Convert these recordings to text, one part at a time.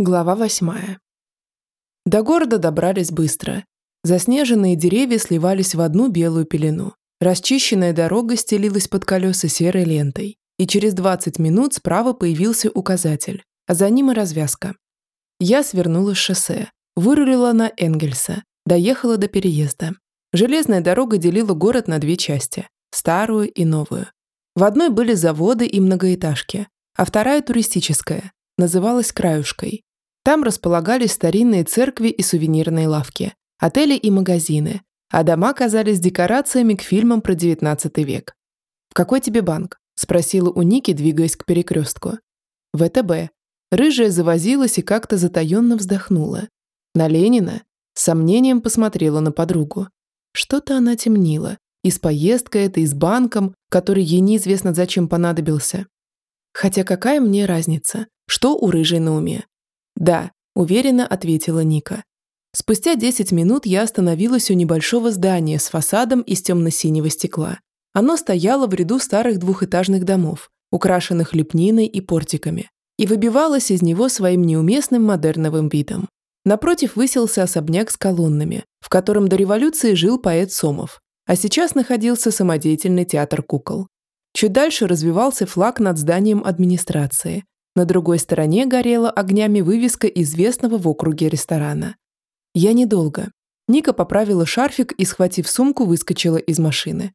Глава восьмая. До города добрались быстро. Заснеженные деревья сливались в одну белую пелену. Расчищенная дорога стелилась под колеса серой лентой. И через 20 минут справа появился указатель, а за ним и развязка. Я свернула с шоссе, вырулила на Энгельса, доехала до переезда. Железная дорога делила город на две части – старую и новую. В одной были заводы и многоэтажки, а вторая – туристическая, называлась Краюшкой. Там располагались старинные церкви и сувенирные лавки, отели и магазины, а дома казались декорациями к фильмам про XIX век. «В какой тебе банк?» – спросила у Ники, двигаясь к перекрестку. «ВТБ». Рыжая завозилась и как-то затаенно вздохнула. На Ленина с сомнением посмотрела на подругу. Что-то она темнила. И с поездкой это, и с банком, который ей неизвестно зачем понадобился. Хотя какая мне разница, что у рыжей на уме? «Да», – уверенно ответила Ника. Спустя 10 минут я остановилась у небольшого здания с фасадом из темно-синего стекла. Оно стояло в ряду старых двухэтажных домов, украшенных лепниной и портиками, и выбивалось из него своим неуместным модерновым видом. Напротив высился особняк с колоннами, в котором до революции жил поэт Сомов, а сейчас находился самодеятельный театр кукол. Чуть дальше развивался флаг над зданием администрации, на другой стороне горела огнями вывеска известного в округе ресторана. Я недолго. Ника поправила шарфик и, схватив сумку, выскочила из машины.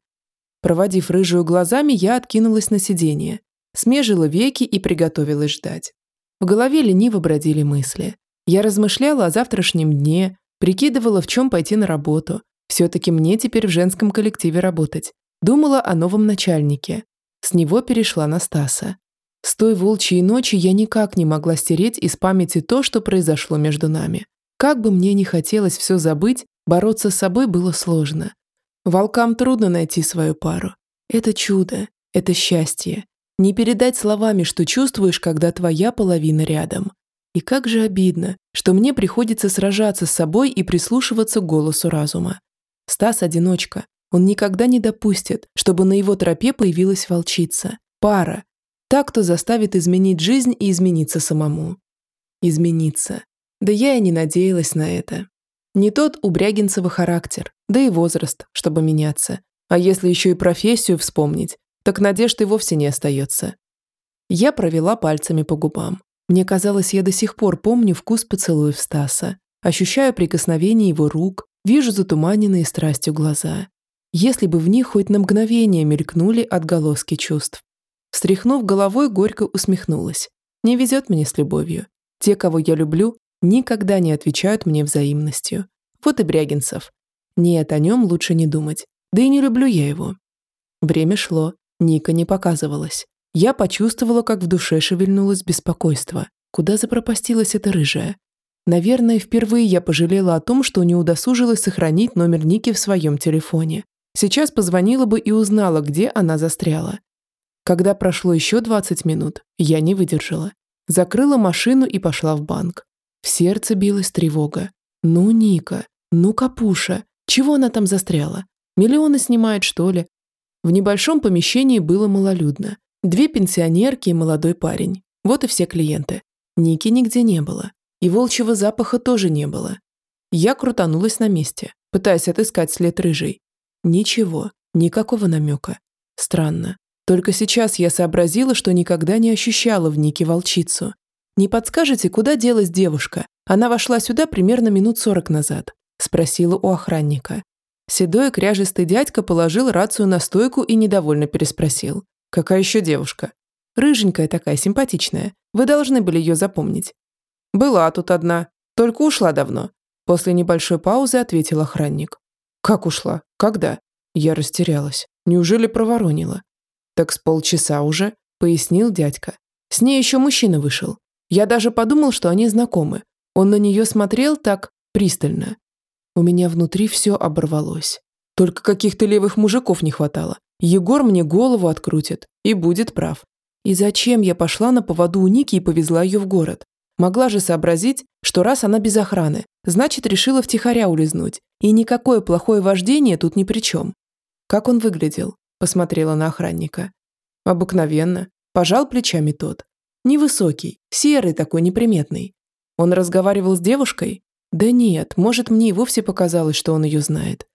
Проводив рыжую глазами, я откинулась на сиденье, смежила веки и приготовилась ждать. В голове лениво бродили мысли. Я размышляла о завтрашнем дне, прикидывала, в чем пойти на работу. Все-таки мне теперь в женском коллективе работать. Думала о новом начальнике. С него перешла на Стаса. С той волчьей ночи я никак не могла стереть из памяти то, что произошло между нами. Как бы мне ни хотелось все забыть, бороться с собой было сложно. Волкам трудно найти свою пару. Это чудо, это счастье. Не передать словами, что чувствуешь, когда твоя половина рядом. И как же обидно, что мне приходится сражаться с собой и прислушиваться к голосу разума. Стас – одиночка. Он никогда не допустит, чтобы на его тропе появилась волчица. Пара, так, кто заставит изменить жизнь и измениться самому. Измениться. Да я и не надеялась на это. Не тот у Брягинцева характер, да и возраст, чтобы меняться. А если еще и профессию вспомнить, так надежд и вовсе не остается. Я провела пальцами по губам. Мне казалось, я до сих пор помню вкус поцелуев Стаса, ощущаю прикосновение его рук, вижу затуманенные страстью глаза. Если бы в них хоть на мгновение мелькнули отголоски чувств. Встряхнув головой, горько усмехнулась. Не везет мне с любовью. Те, кого я люблю, никогда не отвечают мне взаимностью. Вот и Брягинцев. Нет, о нем лучше не думать. Да и не люблю я его. Время шло. Ника не показывалась. Я почувствовала, как в душе шевельнулось беспокойство. Куда запропастилась эта рыжая? Наверное, впервые я пожалела о том, что не удосужилась сохранить номер Ники в своем телефоне. Сейчас позвонила бы и узнала, где она застряла. Когда прошло еще 20 минут, я не выдержала. Закрыла машину и пошла в банк. В сердце билась тревога. Ну, Ника, ну, Капуша, чего она там застряла? Миллионы снимает, что ли? В небольшом помещении было малолюдно. Две пенсионерки и молодой парень. Вот и все клиенты. Ники нигде не было. И волчьего запаха тоже не было. Я крутанулась на месте, пытаясь отыскать след рыжий. Ничего, никакого намека. Странно. Только сейчас я сообразила, что никогда не ощущала в Нике волчицу. «Не подскажете, куда делась девушка? Она вошла сюда примерно минут сорок назад», – спросила у охранника. Седой кряжистый дядька положил рацию на стойку и недовольно переспросил. «Какая еще девушка?» «Рыженькая такая, симпатичная. Вы должны были ее запомнить». «Была тут одна. Только ушла давно». После небольшой паузы ответил охранник. «Как ушла? Когда?» Я растерялась. Неужели проворонила? «Так с полчаса уже», — пояснил дядька. «С ней еще мужчина вышел. Я даже подумал, что они знакомы. Он на нее смотрел так пристально. У меня внутри все оборвалось. Только каких-то левых мужиков не хватало. Егор мне голову открутит и будет прав. И зачем я пошла на поводу у Ники и повезла ее в город? Могла же сообразить, что раз она без охраны, значит решила втихаря улизнуть, и никакое плохое вождение тут ни при чем. Как он выглядел? Посмотрела на охранника. Обыкновенно. Пожал плечами тот. Невысокий, серый такой неприметный. Он разговаривал с девушкой? Да нет, может, мне и вовсе показалось, что он ее знает.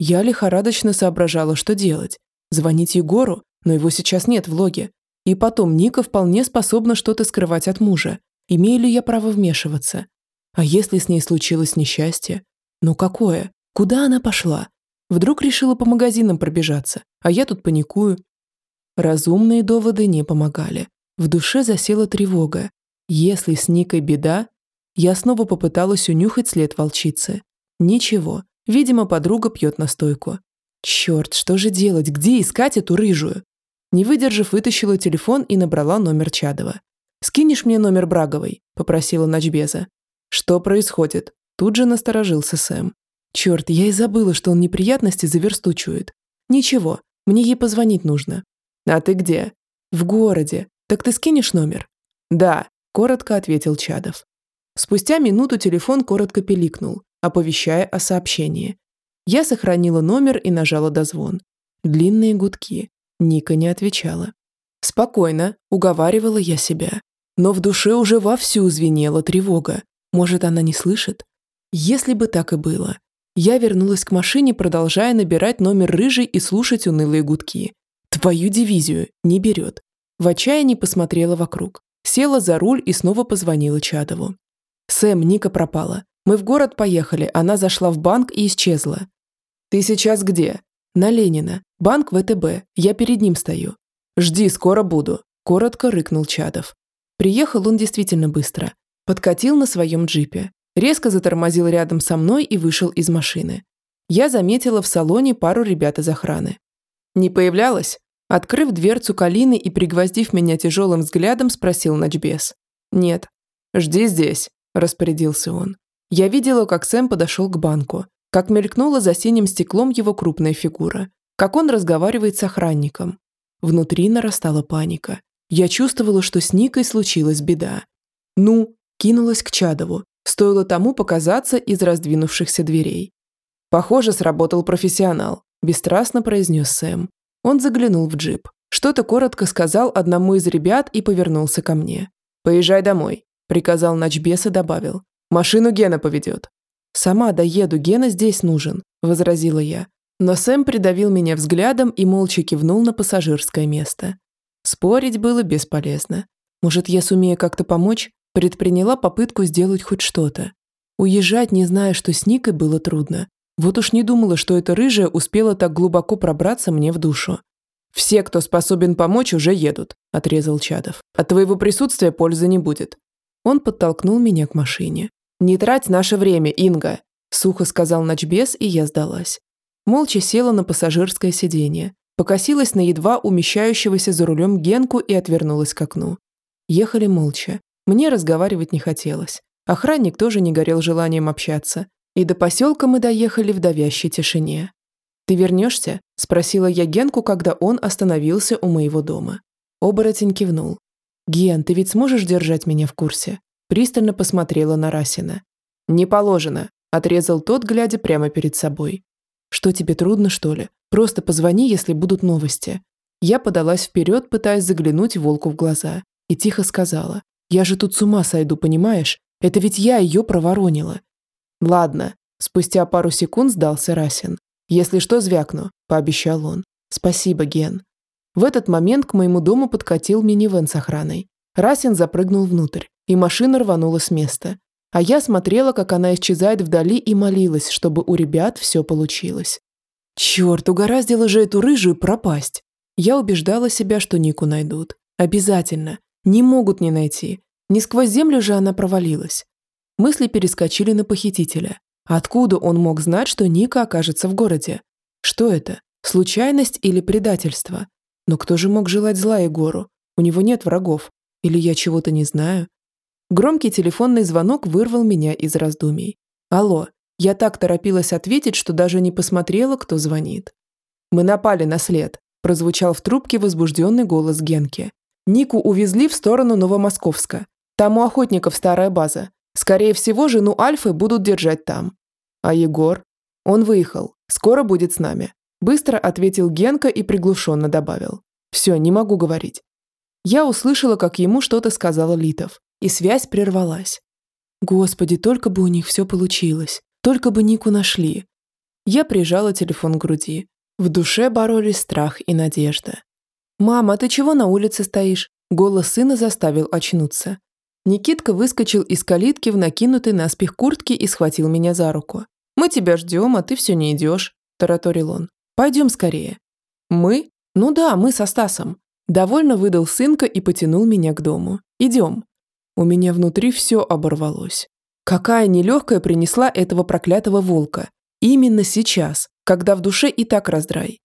Я лихорадочно соображала, что делать. Звонить Егору, но его сейчас нет в логе. И потом, Ника вполне способна что-то скрывать от мужа. Имею ли я право вмешиваться? А если с ней случилось несчастье? Ну какое? Куда она пошла? Вдруг решила по магазинам пробежаться, а я тут паникую. Разумные доводы не помогали. В душе засела тревога. Если с Никой беда, я снова попыталась унюхать след волчицы. Ничего. Видимо, подруга пьет настойку. Черт, что же делать? Где искать эту рыжую? Не выдержав, вытащила телефон и набрала номер Чадова. «Скинешь мне номер Браговой?» – попросила Ночбеза. «Что происходит?» Тут же насторожился Сэм. «Черт, я и забыла, что он неприятности заверстучует. Ничего, мне ей позвонить нужно». «А ты где?» «В городе. Так ты скинешь номер?» «Да», – коротко ответил Чадов. Спустя минуту телефон коротко пиликнул, оповещая о сообщении. Я сохранила номер и нажала дозвон. Длинные гудки. Ника не отвечала. Спокойно, уговаривала я себя. Но в душе уже вовсю звенела тревога. Может, она не слышит? Если бы так и было. Я вернулась к машине, продолжая набирать номер рыжий и слушать унылые гудки. Твою дивизию не берет. В отчаянии посмотрела вокруг. Села за руль и снова позвонила Чадову. «Сэм, Ника пропала. Мы в город поехали, она зашла в банк и исчезла». «Ты сейчас где?» «На Ленина. Банк ВТБ. Я перед ним стою». «Жди, скоро буду», – коротко рыкнул Чадов. Приехал он действительно быстро. Подкатил на своем джипе. Резко затормозил рядом со мной и вышел из машины. Я заметила в салоне пару ребят из охраны. «Не появлялась?» Открыв дверцу Калины и пригвоздив меня тяжелым взглядом, спросил Ночбес. «Нет». «Жди здесь», – распорядился он. Я видела, как Сэм подошел к банку, как мелькнула за синим стеклом его крупная фигура, как он разговаривает с охранником. Внутри нарастала паника. Я чувствовала, что с Никой случилась беда. Ну, кинулась к Чадову, стоило тому показаться из раздвинувшихся дверей. «Похоже, сработал профессионал», – бесстрастно произнес Сэм. Он заглянул в джип, что-то коротко сказал одному из ребят и повернулся ко мне. «Поезжай домой», – приказал Ночбес и добавил. «Машину Гена поведет». «Сама доеду, Гена здесь нужен», – возразила я. Но Сэм придавил меня взглядом и молча кивнул на пассажирское место. Спорить было бесполезно. Может, я сумею как-то помочь? Предприняла попытку сделать хоть что-то. Уезжать, не зная, что с Никой, было трудно. Вот уж не думала, что эта рыжая успела так глубоко пробраться мне в душу. «Все, кто способен помочь, уже едут», – отрезал Чадов. «От твоего присутствия пользы не будет». Он подтолкнул меня к машине. «Не трать наше время, Инга!» – сухо сказал Ночбес, и я сдалась. Молча села на пассажирское сиденье, покосилась на едва умещающегося за рулем Генку и отвернулась к окну. Ехали молча. Мне разговаривать не хотелось. Охранник тоже не горел желанием общаться. И до поселка мы доехали в давящей тишине. «Ты вернешься?» – спросила я Генку, когда он остановился у моего дома. Оборотень кивнул. «Ген, ты ведь сможешь держать меня в курсе?» Пристально посмотрела на Расина. «Не положено», – отрезал тот, глядя прямо перед собой. «Что тебе трудно, что ли? Просто позвони, если будут новости». Я подалась вперед, пытаясь заглянуть волку в глаза, и тихо сказала. «Я же тут с ума сойду, понимаешь? Это ведь я ее проворонила». «Ладно», – спустя пару секунд сдался Расин. «Если что, звякну», – пообещал он. «Спасибо, Ген». В этот момент к моему дому подкатил минивэн с охраной. Расин запрыгнул внутрь и машина рванула с места. А я смотрела, как она исчезает вдали и молилась, чтобы у ребят все получилось. Черт, угораздило же эту рыжую пропасть. Я убеждала себя, что Нику найдут. Обязательно. Не могут не найти. Не сквозь землю же она провалилась. Мысли перескочили на похитителя. Откуда он мог знать, что Ника окажется в городе? Что это? Случайность или предательство? Но кто же мог желать зла Егору? У него нет врагов. Или я чего-то не знаю? Громкий телефонный звонок вырвал меня из раздумий. «Алло». Я так торопилась ответить, что даже не посмотрела, кто звонит. «Мы напали на след», – прозвучал в трубке возбужденный голос Генки. «Нику увезли в сторону Новомосковска. Там у охотников старая база. Скорее всего, жену Альфы будут держать там». «А Егор?» «Он выехал. Скоро будет с нами», – быстро ответил Генка и приглушенно добавил. «Все, не могу говорить». Я услышала, как ему что-то сказал Литов, и связь прервалась. Господи, только бы у них все получилось. Только бы Нику нашли. Я прижала телефон к груди. В душе боролись страх и надежда. «Мама, ты чего на улице стоишь?» Голос сына заставил очнуться. Никитка выскочил из калитки в накинутой наспех куртке и схватил меня за руку. «Мы тебя ждем, а ты все не идешь», – тараторил он. «Пойдем скорее». «Мы? Ну да, мы со Стасом». Довольно выдал сынка и потянул меня к дому. «Идем». У меня внутри все оборвалось. Какая нелегкая принесла этого проклятого волка. Именно сейчас, когда в душе и так раздрай.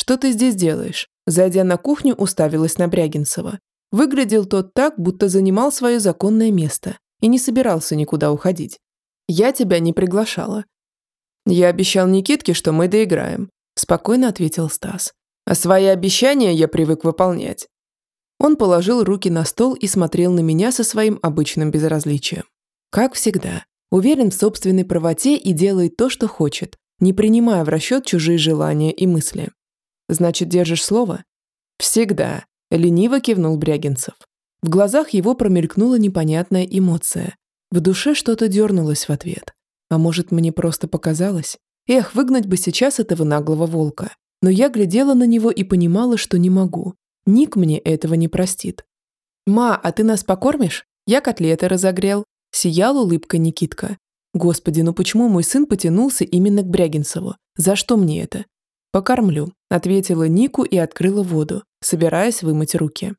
«Что ты здесь делаешь?» Зайдя на кухню, уставилась на Брягинцева. Выглядел тот так, будто занимал свое законное место и не собирался никуда уходить. «Я тебя не приглашала». «Я обещал Никитке, что мы доиграем», – спокойно ответил Стас. «А свои обещания я привык выполнять». Он положил руки на стол и смотрел на меня со своим обычным безразличием. Как всегда, уверен в собственной правоте и делает то, что хочет, не принимая в расчет чужие желания и мысли. «Значит, держишь слово?» «Всегда», Лениво кивнул Брягинцев. В глазах его промелькнула непонятная эмоция. В душе что-то дернулось в ответ. А может, мне просто показалось? Эх, выгнать бы сейчас этого наглого волка. Но я глядела на него и понимала, что не могу. Ник мне этого не простит. «Ма, а ты нас покормишь? Я котлеты разогрел». Сиял улыбка Никитка. Господи, ну почему мой сын потянулся именно к Брягинцеву? За что мне это? «Покормлю», – ответила Нику и открыла воду, собираясь вымыть руки.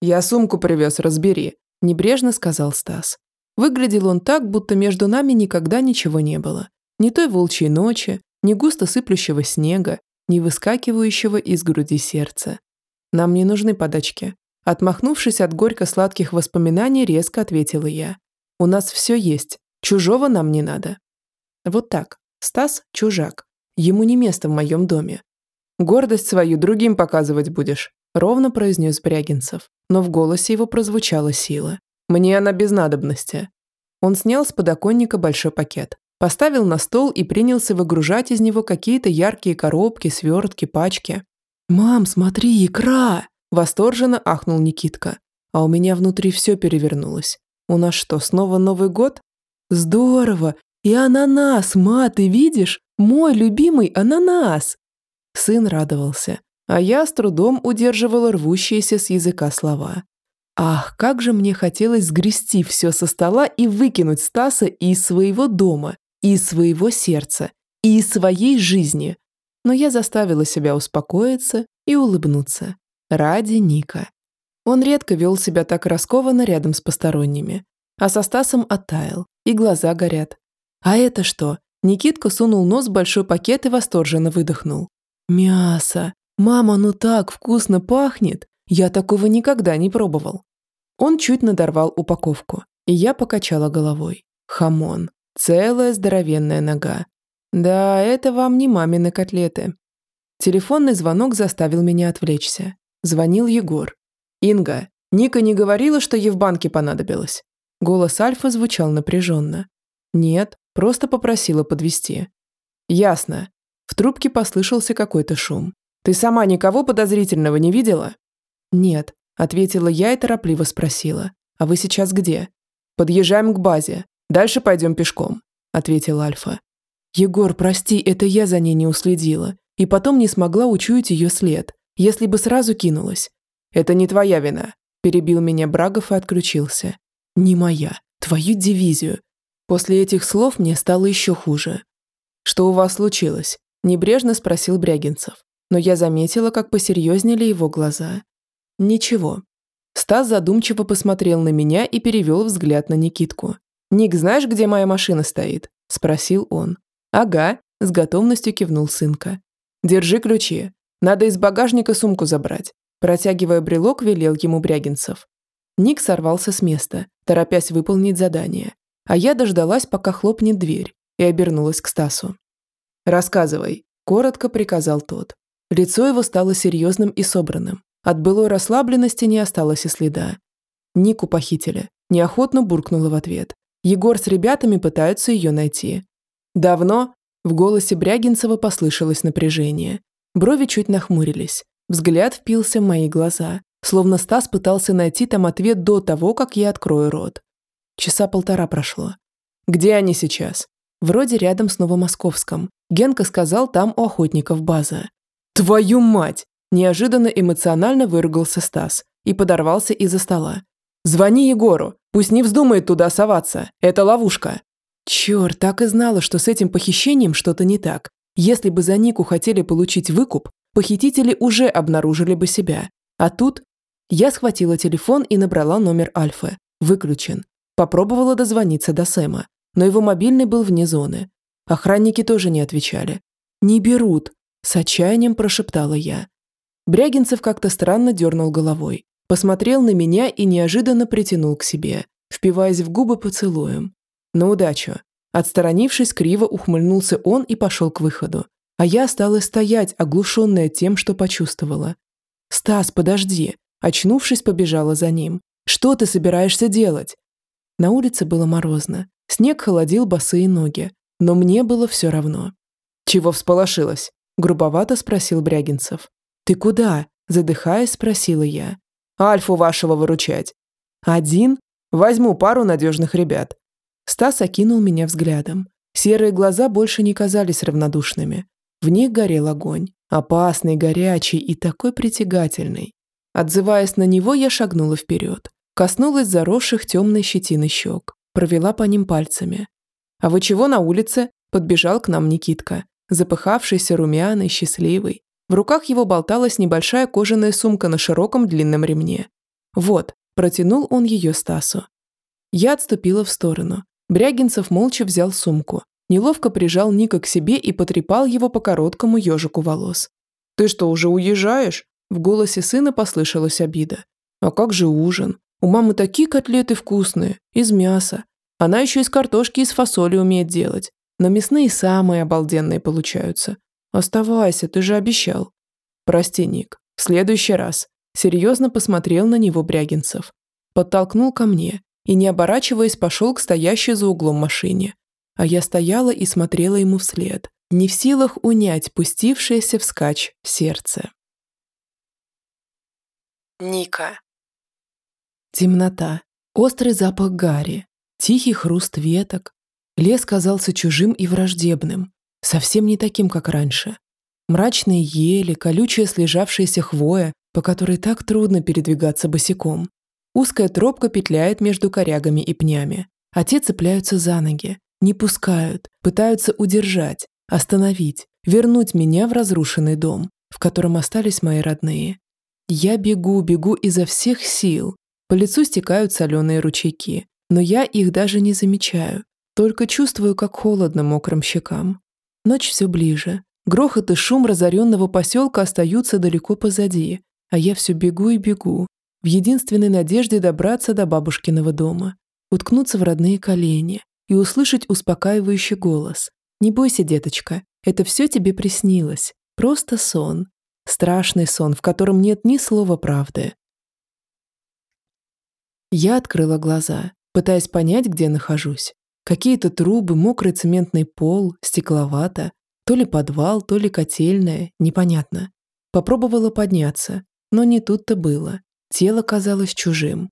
«Я сумку привез, разбери», – небрежно сказал Стас. Выглядел он так, будто между нами никогда ничего не было. Ни той волчьей ночи, ни густо сыплющего снега, ни выскакивающего из груди сердца. Нам не нужны подачки. Отмахнувшись от горько-сладких воспоминаний, резко ответила я. У нас все есть. Чужого нам не надо. Вот так. Стас – чужак. Ему не место в моем доме. Гордость свою другим показывать будешь, ровно произнес Брягинцев, но в голосе его прозвучала сила. Мне она без надобности. Он снял с подоконника большой пакет, поставил на стол и принялся выгружать из него какие-то яркие коробки, свертки, пачки. «Мам, смотри, икра!» – восторженно ахнул Никитка. А у меня внутри все перевернулось. У нас что, снова Новый год? Здорово! И ананас, ма, ты видишь? Мой любимый ананас!» Сын радовался, а я с трудом удерживала рвущиеся с языка слова. Ах, как же мне хотелось сгрести все со стола и выкинуть Стаса из своего дома, из своего сердца, из своей жизни. Но я заставила себя успокоиться и улыбнуться. Ради Ника. Он редко вел себя так раскованно рядом с посторонними. А со Стасом оттаял, и глаза горят. А это что? Никитка сунул нос в большой пакет и восторженно выдохнул. «Мясо! Мама, ну так вкусно пахнет! Я такого никогда не пробовал!» Он чуть надорвал упаковку, и я покачала головой. Хамон. Целая здоровенная нога. Да, это вам не мамины котлеты. Телефонный звонок заставил меня отвлечься. Звонил Егор. «Инга, Ника не говорила, что ей в банке понадобилось?» Голос Альфа звучал напряженно. «Нет, Просто попросила подвести. Ясно. В трубке послышался какой-то шум. Ты сама никого подозрительного не видела? Нет, ответила я и торопливо спросила. А вы сейчас где? Подъезжаем к базе. Дальше пойдем пешком, ответил Альфа. Егор, прости, это я за ней не уследила. И потом не смогла учуять ее след, если бы сразу кинулась. Это не твоя вина, перебил меня Брагов и отключился. Не моя. Твою дивизию. После этих слов мне стало еще хуже. «Что у вас случилось?» – небрежно спросил Брягинцев. Но я заметила, как посерьезнели его глаза. «Ничего». Стас задумчиво посмотрел на меня и перевел взгляд на Никитку. «Ник, знаешь, где моя машина стоит?» – спросил он. «Ага», – с готовностью кивнул сынка. «Держи ключи. Надо из багажника сумку забрать». Протягивая брелок, велел ему Брягинцев. Ник сорвался с места, торопясь выполнить задание. А я дождалась, пока хлопнет дверь, и обернулась к Стасу. «Рассказывай», – коротко приказал тот. Лицо его стало серьезным и собранным. От былой расслабленности не осталось и следа. Нику похитили. Неохотно буркнула в ответ. Егор с ребятами пытаются ее найти. «Давно?» В голосе Брягинцева послышалось напряжение. Брови чуть нахмурились. Взгляд впился в мои глаза, словно Стас пытался найти там ответ до того, как я открою рот. Часа полтора прошло. Где они сейчас? Вроде рядом с Новомосковском. Генка сказал, там у охотников база. Твою мать! Неожиданно эмоционально выругался Стас и подорвался из-за стола. «Звони Егору, пусть не вздумает туда соваться, это ловушка». Черт, так и знала, что с этим похищением что-то не так. Если бы за Нику хотели получить выкуп, похитители уже обнаружили бы себя. А тут я схватила телефон и набрала номер Альфы. Выключен. Попробовала дозвониться до Сэма, но его мобильный был вне зоны. Охранники тоже не отвечали. «Не берут», – с отчаянием прошептала я. Брягинцев как-то странно дернул головой, посмотрел на меня и неожиданно притянул к себе, впиваясь в губы поцелуем. На удачу. Отсторонившись, криво ухмыльнулся он и пошел к выходу. А я осталась стоять, оглушенная тем, что почувствовала. «Стас, подожди!» Очнувшись, побежала за ним. «Что ты собираешься делать?» На улице было морозно. Снег холодил босые ноги. Но мне было все равно. «Чего всполошилась?» Грубовато спросил Брягинцев. «Ты куда?» Задыхаясь, спросила я. «Альфу вашего выручать». «Один? Возьму пару надежных ребят». Стас окинул меня взглядом. Серые глаза больше не казались равнодушными. В них горел огонь. Опасный, горячий и такой притягательный. Отзываясь на него, я шагнула вперед. Коснулась заросших темной щетины щек. Провела по ним пальцами. «А вы чего на улице?» Подбежал к нам Никитка. Запыхавшийся, румяный, счастливый. В руках его болталась небольшая кожаная сумка на широком длинном ремне. «Вот», протянул он ее Стасу. Я отступила в сторону. Брягинцев молча взял сумку, неловко прижал Ника к себе и потрепал его по короткому ежику волос. «Ты что, уже уезжаешь?» В голосе сына послышалась обида. «А как же ужин? У мамы такие котлеты вкусные, из мяса. Она еще из картошки и из фасоли умеет делать. Но мясные самые обалденные получаются. Оставайся, ты же обещал». «Прости, Ник, в следующий раз». Серьезно посмотрел на него Брягинцев. Подтолкнул ко мне и, не оборачиваясь, пошел к стоящей за углом машине. А я стояла и смотрела ему вслед, не в силах унять пустившееся вскачь сердце. Ника. Темнота, острый запах гари, тихий хруст веток. Лес казался чужим и враждебным, совсем не таким, как раньше. Мрачные ели, колючая слежавшаяся хвоя, по которой так трудно передвигаться босиком. Узкая тропка петляет между корягами и пнями, а те цепляются за ноги, не пускают, пытаются удержать, остановить, вернуть меня в разрушенный дом, в котором остались мои родные. Я бегу, бегу изо всех сил. По лицу стекают соленые ручейки, но я их даже не замечаю, только чувствую, как холодно мокрым щекам. Ночь все ближе. Грохот и шум разоренного поселка остаются далеко позади, а я все бегу и бегу, в единственной надежде добраться до бабушкиного дома, уткнуться в родные колени и услышать успокаивающий голос. «Не бойся, деточка, это все тебе приснилось. Просто сон. Страшный сон, в котором нет ни слова правды». Я открыла глаза, пытаясь понять, где нахожусь. Какие-то трубы, мокрый цементный пол, стекловато. То ли подвал, то ли котельная, непонятно. Попробовала подняться, но не тут-то было. Тело казалось чужим.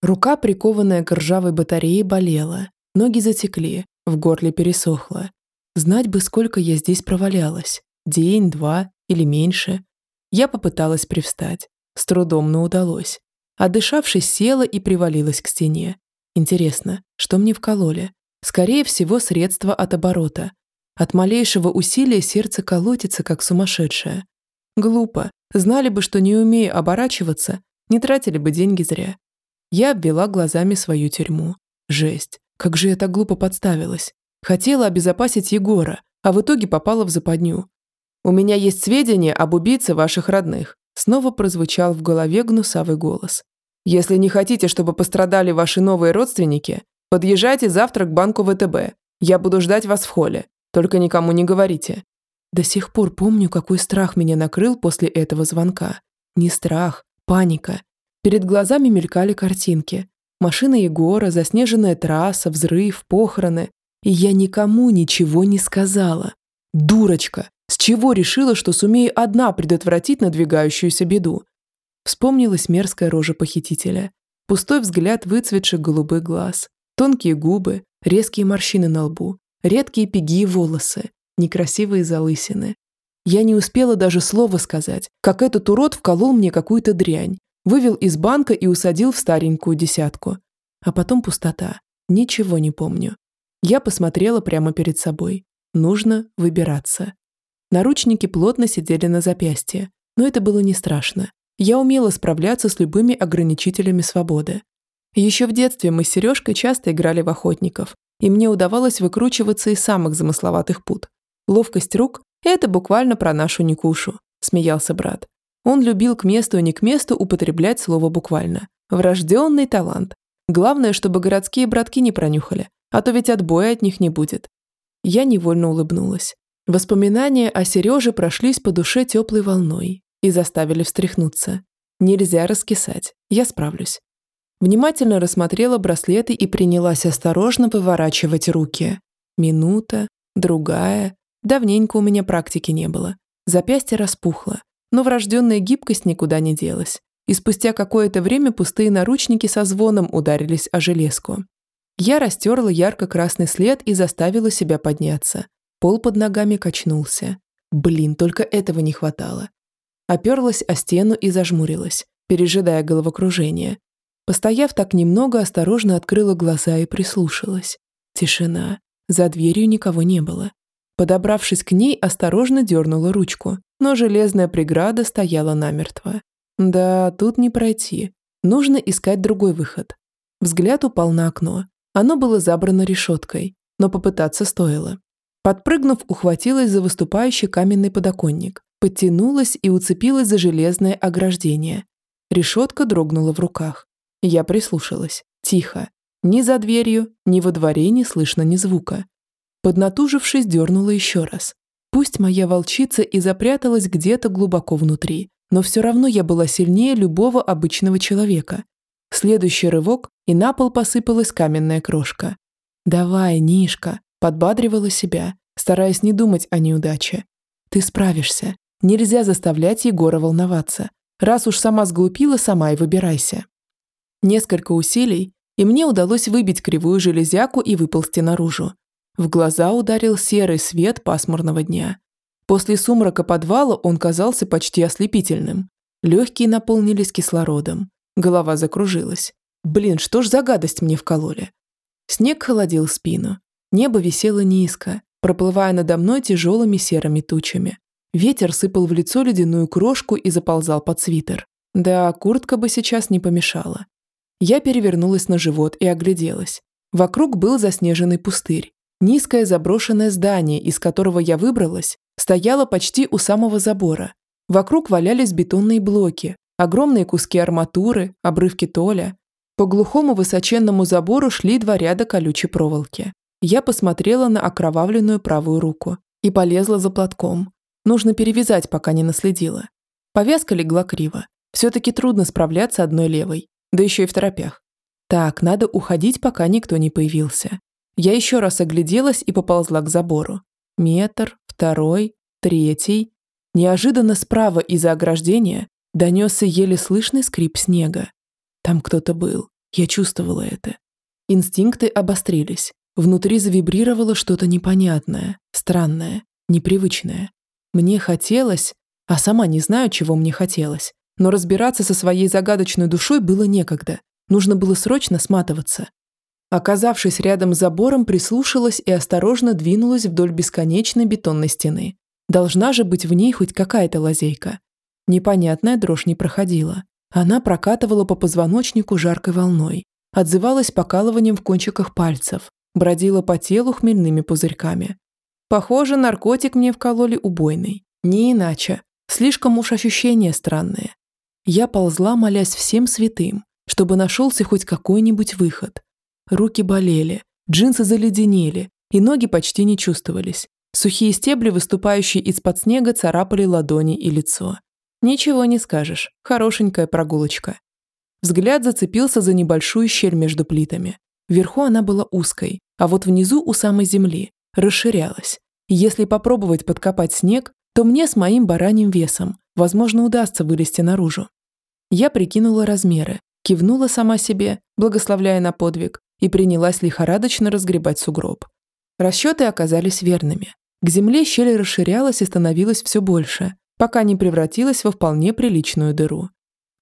Рука, прикованная к ржавой батарее, болела. Ноги затекли, в горле пересохло. Знать бы, сколько я здесь провалялась. День, два или меньше. Я попыталась привстать. С трудом, но удалось. Отдышавшись, села и привалилась к стене. Интересно, что мне вкололи? Скорее всего, средство от оборота. От малейшего усилия сердце колотится, как сумасшедшее. Глупо. Знали бы, что не умею оборачиваться, не тратили бы деньги зря. Я обвела глазами свою тюрьму. Жесть. Как же я так глупо подставилась. Хотела обезопасить Егора, а в итоге попала в западню. «У меня есть сведения об убийце ваших родных», снова прозвучал в голове гнусавый голос. «Если не хотите, чтобы пострадали ваши новые родственники, подъезжайте завтра к банку ВТБ. Я буду ждать вас в холле. Только никому не говорите». До сих пор помню, какой страх меня накрыл после этого звонка. Не страх, Паника. Перед глазами мелькали картинки. Машина Егора, заснеженная трасса, взрыв, похороны. И я никому ничего не сказала. Дурочка! С чего решила, что сумею одна предотвратить надвигающуюся беду? Вспомнилась мерзкая рожа похитителя. Пустой взгляд выцветших голубых глаз. Тонкие губы, резкие морщины на лбу, редкие пеги волосы, некрасивые залысины. Я не успела даже слова сказать, как этот урод вколол мне какую-то дрянь, вывел из банка и усадил в старенькую десятку. А потом пустота. Ничего не помню. Я посмотрела прямо перед собой. Нужно выбираться. Наручники плотно сидели на запястье, но это было не страшно. Я умела справляться с любыми ограничителями свободы. Еще в детстве мы с Сережкой часто играли в охотников, и мне удавалось выкручиваться из самых замысловатых пут. Ловкость рук – это буквально про нашу Никушу, смеялся брат. Он любил к месту и не к месту употреблять слово буквально. Врожденный талант. Главное, чтобы городские братки не пронюхали, а то ведь отбоя от них не будет. Я невольно улыбнулась. Воспоминания о Сереже прошлись по душе теплой волной и заставили встряхнуться. Нельзя раскисать, я справлюсь. Внимательно рассмотрела браслеты и принялась осторожно поворачивать руки. Минута, другая. Давненько у меня практики не было. Запястье распухло, но врожденная гибкость никуда не делась. И спустя какое-то время пустые наручники со звоном ударились о железку. Я растерла ярко-красный след и заставила себя подняться. Пол под ногами качнулся. Блин, только этого не хватало. Оперлась о стену и зажмурилась, пережидая головокружение. Постояв так немного, осторожно открыла глаза и прислушалась. Тишина. За дверью никого не было. Подобравшись к ней, осторожно дернула ручку, но железная преграда стояла намертво. Да, тут не пройти. Нужно искать другой выход. Взгляд упал на окно. Оно было забрано решеткой, но попытаться стоило. Подпрыгнув, ухватилась за выступающий каменный подоконник, подтянулась и уцепилась за железное ограждение. Решетка дрогнула в руках. Я прислушалась. Тихо. Ни за дверью, ни во дворе не слышно ни звука. Поднатужившись, дернула еще раз. Пусть моя волчица и запряталась где-то глубоко внутри, но все равно я была сильнее любого обычного человека. Следующий рывок, и на пол посыпалась каменная крошка. «Давай, Нишка», Подбадривала себя, стараясь не думать о неудаче. «Ты справишься. Нельзя заставлять Егора волноваться. Раз уж сама сглупила, сама и выбирайся». Несколько усилий, и мне удалось выбить кривую железяку и выползти наружу. В глаза ударил серый свет пасмурного дня. После сумрака подвала он казался почти ослепительным. Легкие наполнились кислородом. Голова закружилась. Блин, что ж за гадость мне вкололи? Снег холодил спину. Небо висело низко, проплывая надо мной тяжелыми серыми тучами. Ветер сыпал в лицо ледяную крошку и заползал под свитер. Да, куртка бы сейчас не помешала. Я перевернулась на живот и огляделась. Вокруг был заснеженный пустырь. Низкое заброшенное здание, из которого я выбралась, стояло почти у самого забора. Вокруг валялись бетонные блоки, огромные куски арматуры, обрывки толя. По глухому высоченному забору шли два ряда колючей проволоки. Я посмотрела на окровавленную правую руку и полезла за платком. Нужно перевязать, пока не наследила. Повязка легла криво. Все-таки трудно справляться одной левой, да еще и в торопях. Так, надо уходить, пока никто не появился. Я еще раз огляделась и поползла к забору. Метр, второй, третий. Неожиданно справа из-за ограждения донесся еле слышный скрип снега. Там кто-то был. Я чувствовала это. Инстинкты обострились. Внутри завибрировало что-то непонятное, странное, непривычное. Мне хотелось, а сама не знаю, чего мне хотелось, но разбираться со своей загадочной душой было некогда. Нужно было срочно сматываться. Оказавшись рядом с забором, прислушалась и осторожно двинулась вдоль бесконечной бетонной стены. Должна же быть в ней хоть какая-то лазейка. Непонятная дрожь не проходила. Она прокатывала по позвоночнику жаркой волной, отзывалась покалыванием в кончиках пальцев, бродила по телу хмельными пузырьками. Похоже, наркотик мне вкололи убойный. Не иначе. Слишком уж ощущения странные. Я ползла, молясь всем святым, чтобы нашелся хоть какой-нибудь выход. Руки болели, джинсы заледенели, и ноги почти не чувствовались. Сухие стебли, выступающие из-под снега, царапали ладони и лицо. Ничего не скажешь, хорошенькая прогулочка. Взгляд зацепился за небольшую щель между плитами. Вверху она была узкой, а вот внизу у самой земли расширялась. Если попробовать подкопать снег, то мне с моим бараньим весом, возможно, удастся вылезти наружу. Я прикинула размеры, кивнула сама себе, благословляя на подвиг, и принялась лихорадочно разгребать сугроб. Расчеты оказались верными. К земле щель расширялась и становилась все больше, пока не превратилась во вполне приличную дыру.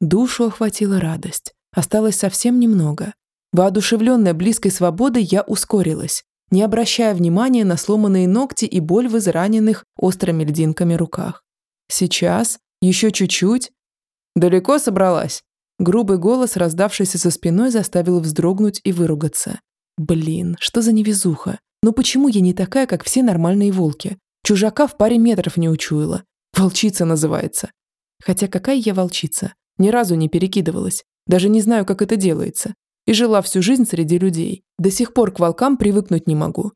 Душу охватила радость. Осталось совсем немного. Воодушевленная близкой свободой, я ускорилась, не обращая внимания на сломанные ногти и боль в израненных острыми льдинками руках. Сейчас, еще чуть-чуть. Далеко собралась? Грубый голос, раздавшийся за спиной, заставил вздрогнуть и выругаться. Блин, что за невезуха? Ну почему я не такая, как все нормальные волки? Чужака в паре метров не учуяла. Волчица называется. Хотя какая я волчица? Ни разу не перекидывалась. Даже не знаю, как это делается. И жила всю жизнь среди людей. До сих пор к волкам привыкнуть не могу.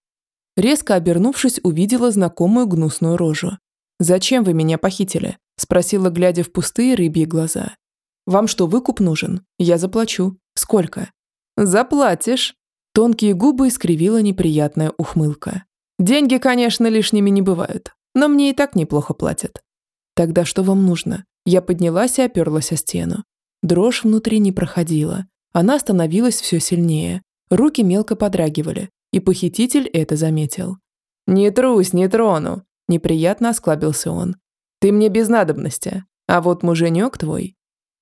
Резко обернувшись, увидела знакомую гнусную рожу. «Зачем вы меня похитили?» – спросила, глядя в пустые рыбьи глаза. «Вам что, выкуп нужен? Я заплачу. Сколько?» «Заплатишь!» Тонкие губы искривила неприятная ухмылка. «Деньги, конечно, лишними не бывают, но мне и так неплохо платят. Тогда что вам нужно? Я поднялась и оперлась о стену. Дрожь внутри не проходила. Она становилась все сильнее. Руки мелко подрагивали, и похититель это заметил. «Не трусь, не трону!» Неприятно осклабился он. «Ты мне без надобности, а вот муженек твой...»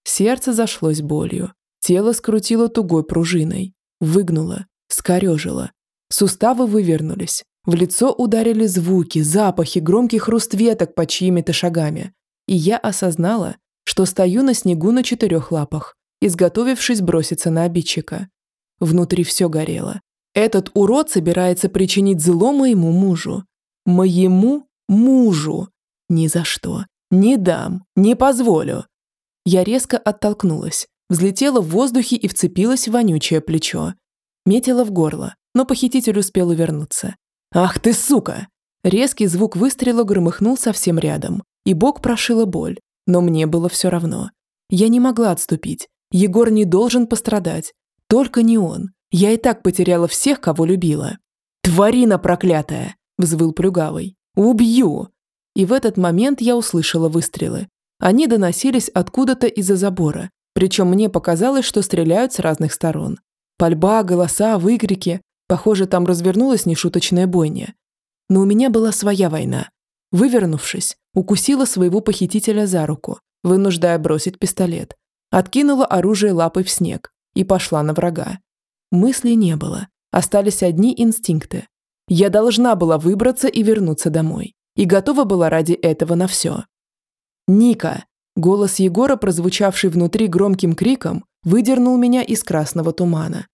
Сердце зашлось болью. Тело скрутило тугой пружиной. Выгнуло, скорежило. Суставы вывернулись. В лицо ударили звуки, запахи, громкий хруст веток под чьими-то шагами. И я осознала, что стою на снегу на четырех лапах, изготовившись броситься на обидчика. Внутри все горело. Этот урод собирается причинить зло моему мужу. Моему мужу. Ни за что. Не дам. Не позволю. Я резко оттолкнулась, взлетела в воздухе и вцепилась в вонючее плечо. Метила в горло, но похититель успел увернуться. «Ах ты, сука!» Резкий звук выстрела громыхнул совсем рядом, и бок прошила боль, но мне было все равно. Я не могла отступить. Егор не должен пострадать. Только не он. Я и так потеряла всех, кого любила. «Тварина проклятая!» – взвыл Плюгавый. «Убью!» И в этот момент я услышала выстрелы. Они доносились откуда-то из-за забора, причем мне показалось, что стреляют с разных сторон. Пальба, голоса, выкрики. Похоже, там развернулась нешуточная бойня. Но у меня была своя война. Вывернувшись, укусила своего похитителя за руку, вынуждая бросить пистолет. Откинула оружие лапой в снег и пошла на врага. Мыслей не было. Остались одни инстинкты. Я должна была выбраться и вернуться домой. И готова была ради этого на все. «Ника!» Голос Егора, прозвучавший внутри громким криком, выдернул меня из красного тумана.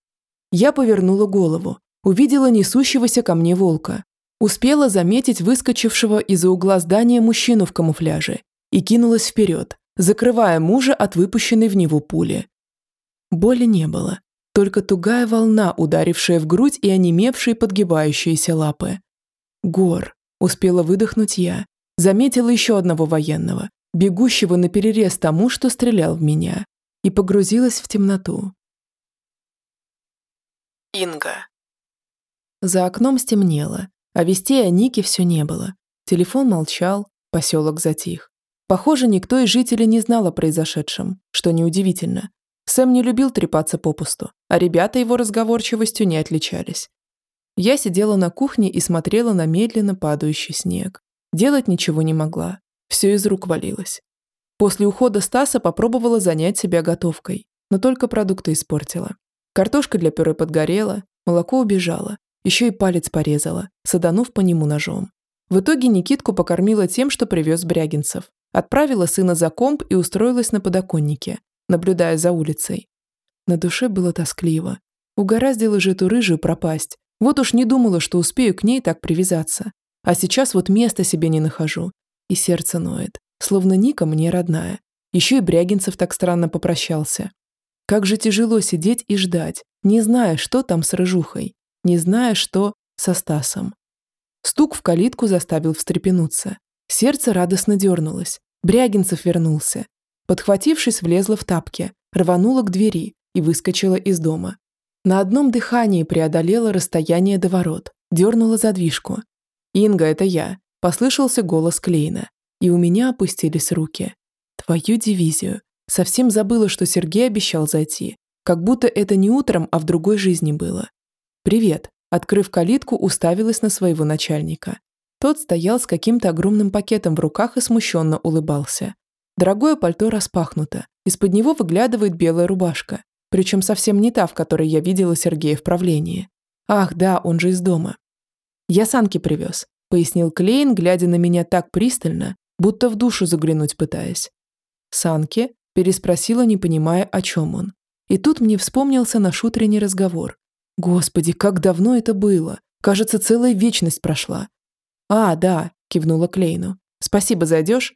Я повернула голову, увидела несущегося ко мне волка, успела заметить выскочившего из-за угла здания мужчину в камуфляже и кинулась вперед, закрывая мужа от выпущенной в него пули. Боли не было, только тугая волна, ударившая в грудь и онемевшие подгибающиеся лапы. «Гор», – успела выдохнуть я, заметила еще одного военного, бегущего на перерез тому, что стрелял в меня, и погрузилась в темноту. Инга. За окном стемнело, а вестей о Нике все не было. Телефон молчал, поселок затих. Похоже, никто из жителей не знал о произошедшем, что неудивительно. Сэм не любил трепаться попусту, а ребята его разговорчивостью не отличались. Я сидела на кухне и смотрела на медленно падающий снег. Делать ничего не могла. Все из рук валилось. После ухода Стаса попробовала занять себя готовкой, но только продукты испортила. Картошка для пюре подгорела, молоко убежало, еще и палец порезала, саданув по нему ножом. В итоге Никитку покормила тем, что привез Брягинцев. Отправила сына за комп и устроилась на подоконнике, наблюдая за улицей. На душе было тоскливо. Угораздило же эту рыжую пропасть. Вот уж не думала, что успею к ней так привязаться. А сейчас вот места себе не нахожу. И сердце ноет. Словно Ника мне родная. Еще и Брягинцев так странно попрощался. Как же тяжело сидеть и ждать, не зная, что там с рыжухой, не зная, что со Стасом. Стук в калитку заставил встрепенуться. Сердце радостно дернулось. Брягинцев вернулся. Подхватившись, влезла в тапки, рванула к двери и выскочила из дома. На одном дыхании преодолела расстояние до ворот, дернула задвижку. «Инга, это я», – послышался голос Клейна, и у меня опустились руки. «Твою дивизию. Совсем забыла, что Сергей обещал зайти. Как будто это не утром, а в другой жизни было. «Привет», открыв калитку, уставилась на своего начальника. Тот стоял с каким-то огромным пакетом в руках и смущенно улыбался. Дорогое пальто распахнуто, из-под него выглядывает белая рубашка, причем совсем не та, в которой я видела Сергея в правлении. Ах, да, он же из дома. «Я санки привез», — пояснил Клейн, глядя на меня так пристально, будто в душу заглянуть пытаясь. «Санки?» – переспросила, не понимая, о чем он. И тут мне вспомнился наш утренний разговор. Господи, как давно это было! Кажется, целая вечность прошла. «А, да», – кивнула Клейну. «Спасибо, зайдешь?»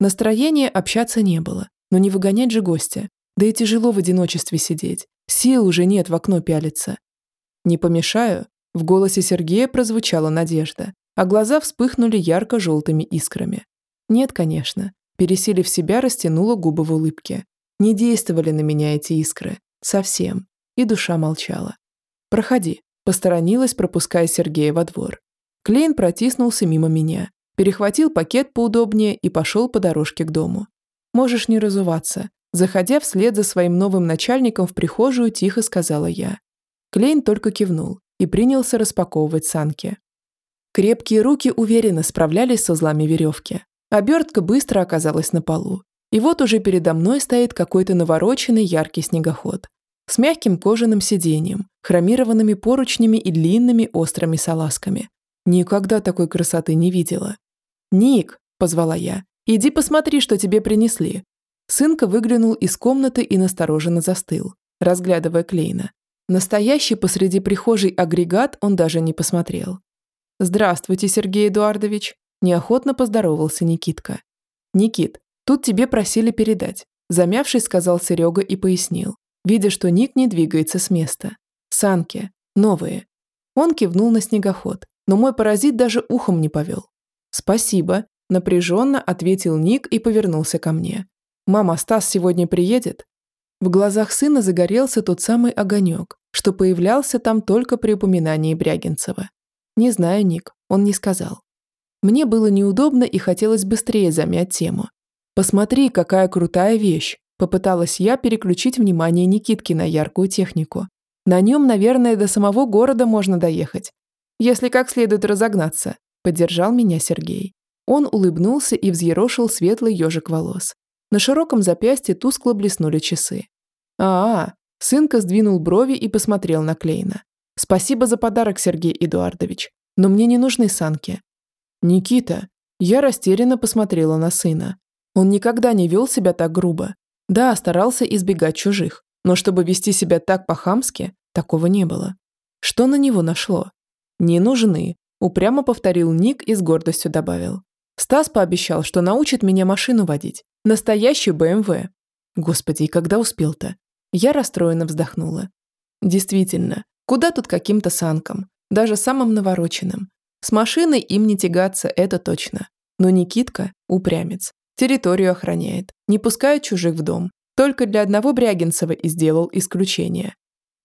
Настроения общаться не было, но не выгонять же гостя. Да и тяжело в одиночестве сидеть. Сил уже нет в окно пялиться. «Не помешаю?» В голосе Сергея прозвучала надежда, а глаза вспыхнули ярко-желтыми искрами. Нет, конечно. Пересилив себя, растянула губы в улыбке. Не действовали на меня эти искры. Совсем. И душа молчала. «Проходи», – посторонилась, пропуская Сергея во двор. Клейн протиснулся мимо меня, перехватил пакет поудобнее и пошел по дорожке к дому. «Можешь не разуваться», – заходя вслед за своим новым начальником в прихожую, тихо сказала я. Клейн только кивнул и принялся распаковывать санки. Крепкие руки уверенно справлялись с узлами веревки, Обертка быстро оказалась на полу. И вот уже передо мной стоит какой-то навороченный яркий снегоход. С мягким кожаным сиденьем, хромированными поручнями и длинными острыми салазками. Никогда такой красоты не видела. «Ник!» – позвала я. «Иди посмотри, что тебе принесли». Сынка выглянул из комнаты и настороженно застыл, разглядывая Клейна. Настоящий посреди прихожей агрегат он даже не посмотрел. «Здравствуйте, Сергей Эдуардович», Неохотно поздоровался Никитка. «Никит, тут тебе просили передать», замявшись, сказал Серега и пояснил, видя, что Ник не двигается с места. «Санки. Новые». Он кивнул на снегоход, но мой паразит даже ухом не повел. «Спасибо», – напряженно ответил Ник и повернулся ко мне. «Мама, Стас сегодня приедет?» В глазах сына загорелся тот самый огонек, что появлялся там только при упоминании Брягинцева. «Не знаю, Ник, он не сказал. Мне было неудобно и хотелось быстрее замять тему. «Посмотри, какая крутая вещь!» Попыталась я переключить внимание Никитки на яркую технику. На нем, наверное, до самого города можно доехать. Если как следует разогнаться, поддержал меня Сергей. Он улыбнулся и взъерошил светлый ежик волос. На широком запястье тускло блеснули часы. а, -а, -а Сынка сдвинул брови и посмотрел на Клейна. «Спасибо за подарок, Сергей Эдуардович, но мне не нужны санки. «Никита!» Я растерянно посмотрела на сына. Он никогда не вел себя так грубо. Да, старался избегать чужих, но чтобы вести себя так по-хамски, такого не было. Что на него нашло? «Не нужны», – упрямо повторил Ник и с гордостью добавил. «Стас пообещал, что научит меня машину водить. Настоящую БМВ». Господи, и когда успел-то? Я расстроенно вздохнула. Действительно, куда тут каким-то санкам, даже самым навороченным. С машиной им не тягаться, это точно. Но Никитка – упрямец. Территорию охраняет, не пускает чужих в дом. Только для одного Брягинцева и сделал исключение.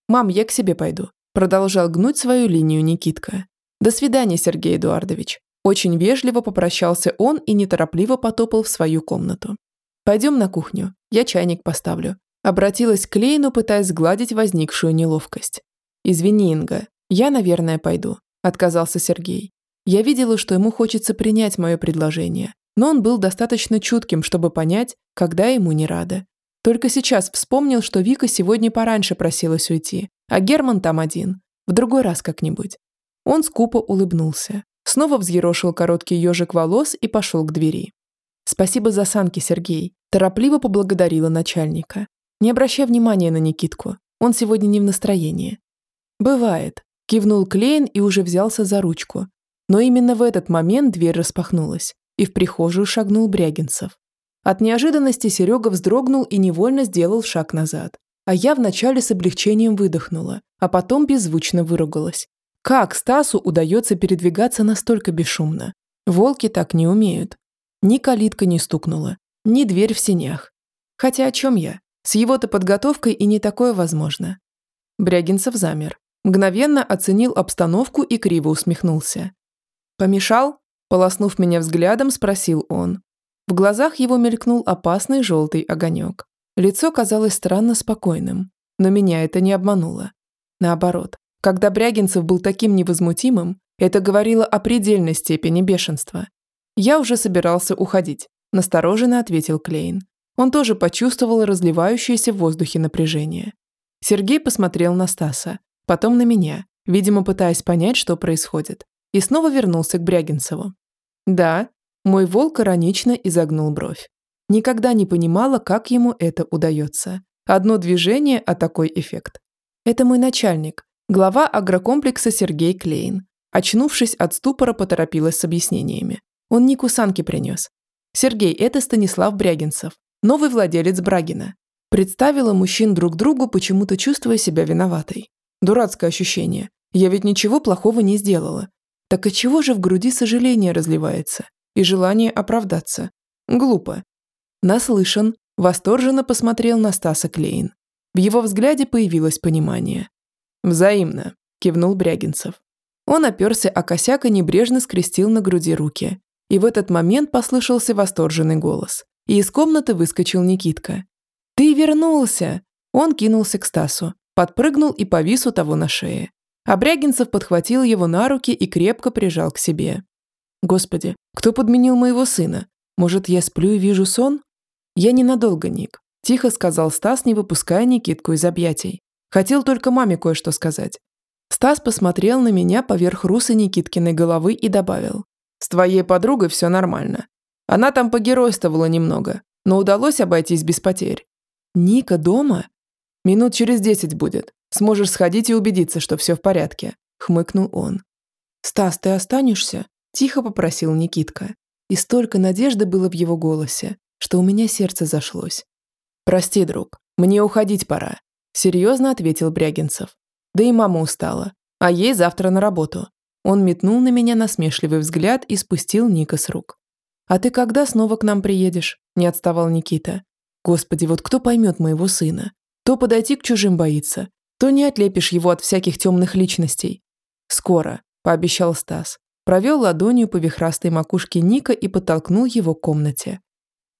«Мам, я к себе пойду», – продолжал гнуть свою линию Никитка. «До свидания, Сергей Эдуардович». Очень вежливо попрощался он и неторопливо потопал в свою комнату. «Пойдем на кухню, я чайник поставлю». Обратилась к Лейну, пытаясь сгладить возникшую неловкость. «Извини, Инга, я, наверное, пойду. Отказался Сергей. Я видела, что ему хочется принять мое предложение, но он был достаточно чутким, чтобы понять, когда ему не рада. Только сейчас вспомнил, что Вика сегодня пораньше просилась уйти, а Герман там один. В другой раз как-нибудь. Он скупо улыбнулся, снова взъерошил короткий ежик волос и пошел к двери. «Спасибо за санки, Сергей», торопливо поблагодарила начальника. «Не обращай внимания на Никитку, он сегодня не в настроении». «Бывает», Кивнул Клейн и уже взялся за ручку. Но именно в этот момент дверь распахнулась, и в прихожую шагнул Брягинцев. От неожиданности Серега вздрогнул и невольно сделал шаг назад. А я вначале с облегчением выдохнула, а потом беззвучно выругалась. Как Стасу удается передвигаться настолько бесшумно? Волки так не умеют. Ни калитка не стукнула, ни дверь в синях. Хотя о чем я? С его-то подготовкой и не такое возможно. Брягинцев замер, Мгновенно оценил обстановку и криво усмехнулся. «Помешал?» – полоснув меня взглядом, спросил он. В глазах его мелькнул опасный желтый огонек. Лицо казалось странно спокойным, но меня это не обмануло. Наоборот, Когда Брягинцев был таким невозмутимым, это говорило о предельной степени бешенства. «Я уже собирался уходить», – настороженно ответил Клейн. Он тоже почувствовал разливающееся в воздухе напряжение. Сергей посмотрел на Стаса, потом на меня, видимо, пытаясь понять, что происходит, и снова вернулся к Брягинцеву. «Да», – мой волк иронично изогнул бровь. Никогда не понимала, как ему это удается. Одно движение, а такой эффект. Это мой начальник, глава агрокомплекса Сергей Клейн. Очнувшись от ступора, поторопилась с объяснениями. Он Нику Санки принес. Сергей, это Станислав Брягинцев, новый владелец Брагина. Представила мужчин друг другу, почему-то чувствуя себя виноватой. Дурацкое ощущение. Я ведь ничего плохого не сделала. Так и чего же в груди сожаление разливается? И желание оправдаться? Глупо. Наслышан, восторженно посмотрел на Стаса Клейн. В его взгляде появилось понимание. «Взаимно», – кивнул Брягинцев. Он оперся о косяк и небрежно скрестил на груди руки. И в этот момент послышался восторженный голос. И из комнаты выскочил Никитка. «Ты вернулся!» Он кинулся к Стасу, подпрыгнул и повис у того на шее. А Брягинцев подхватил его на руки и крепко прижал к себе. «Господи, кто подменил моего сына? Может, я сплю и вижу сон?» «Я ненадолго, Ник», – тихо сказал Стас, не выпуская Никитку из объятий. «Хотел только маме кое-что сказать. Стас посмотрел на меня поверх русой Никиткиной головы и добавил. «С твоей подругой все нормально. Она там погеройствовала немного, но удалось обойтись без потерь». «Ника дома?» «Минут через десять будет. Сможешь сходить и убедиться, что все в порядке», – хмыкнул он. «Стас, ты останешься?» – тихо попросил Никитка. И столько надежды было в его голосе, что у меня сердце зашлось. «Прости, друг, мне уходить пора», – серьезно ответил Брягинцев. Да и мама устала. А ей завтра на работу. Он метнул на меня насмешливый взгляд и спустил Ника с рук. «А ты когда снова к нам приедешь?» – не отставал Никита. «Господи, вот кто поймет моего сына? То подойти к чужим боится, то не отлепишь его от всяких темных личностей». «Скоро», – пообещал Стас. Провел ладонью по вихрастой макушке Ника и подтолкнул его к комнате.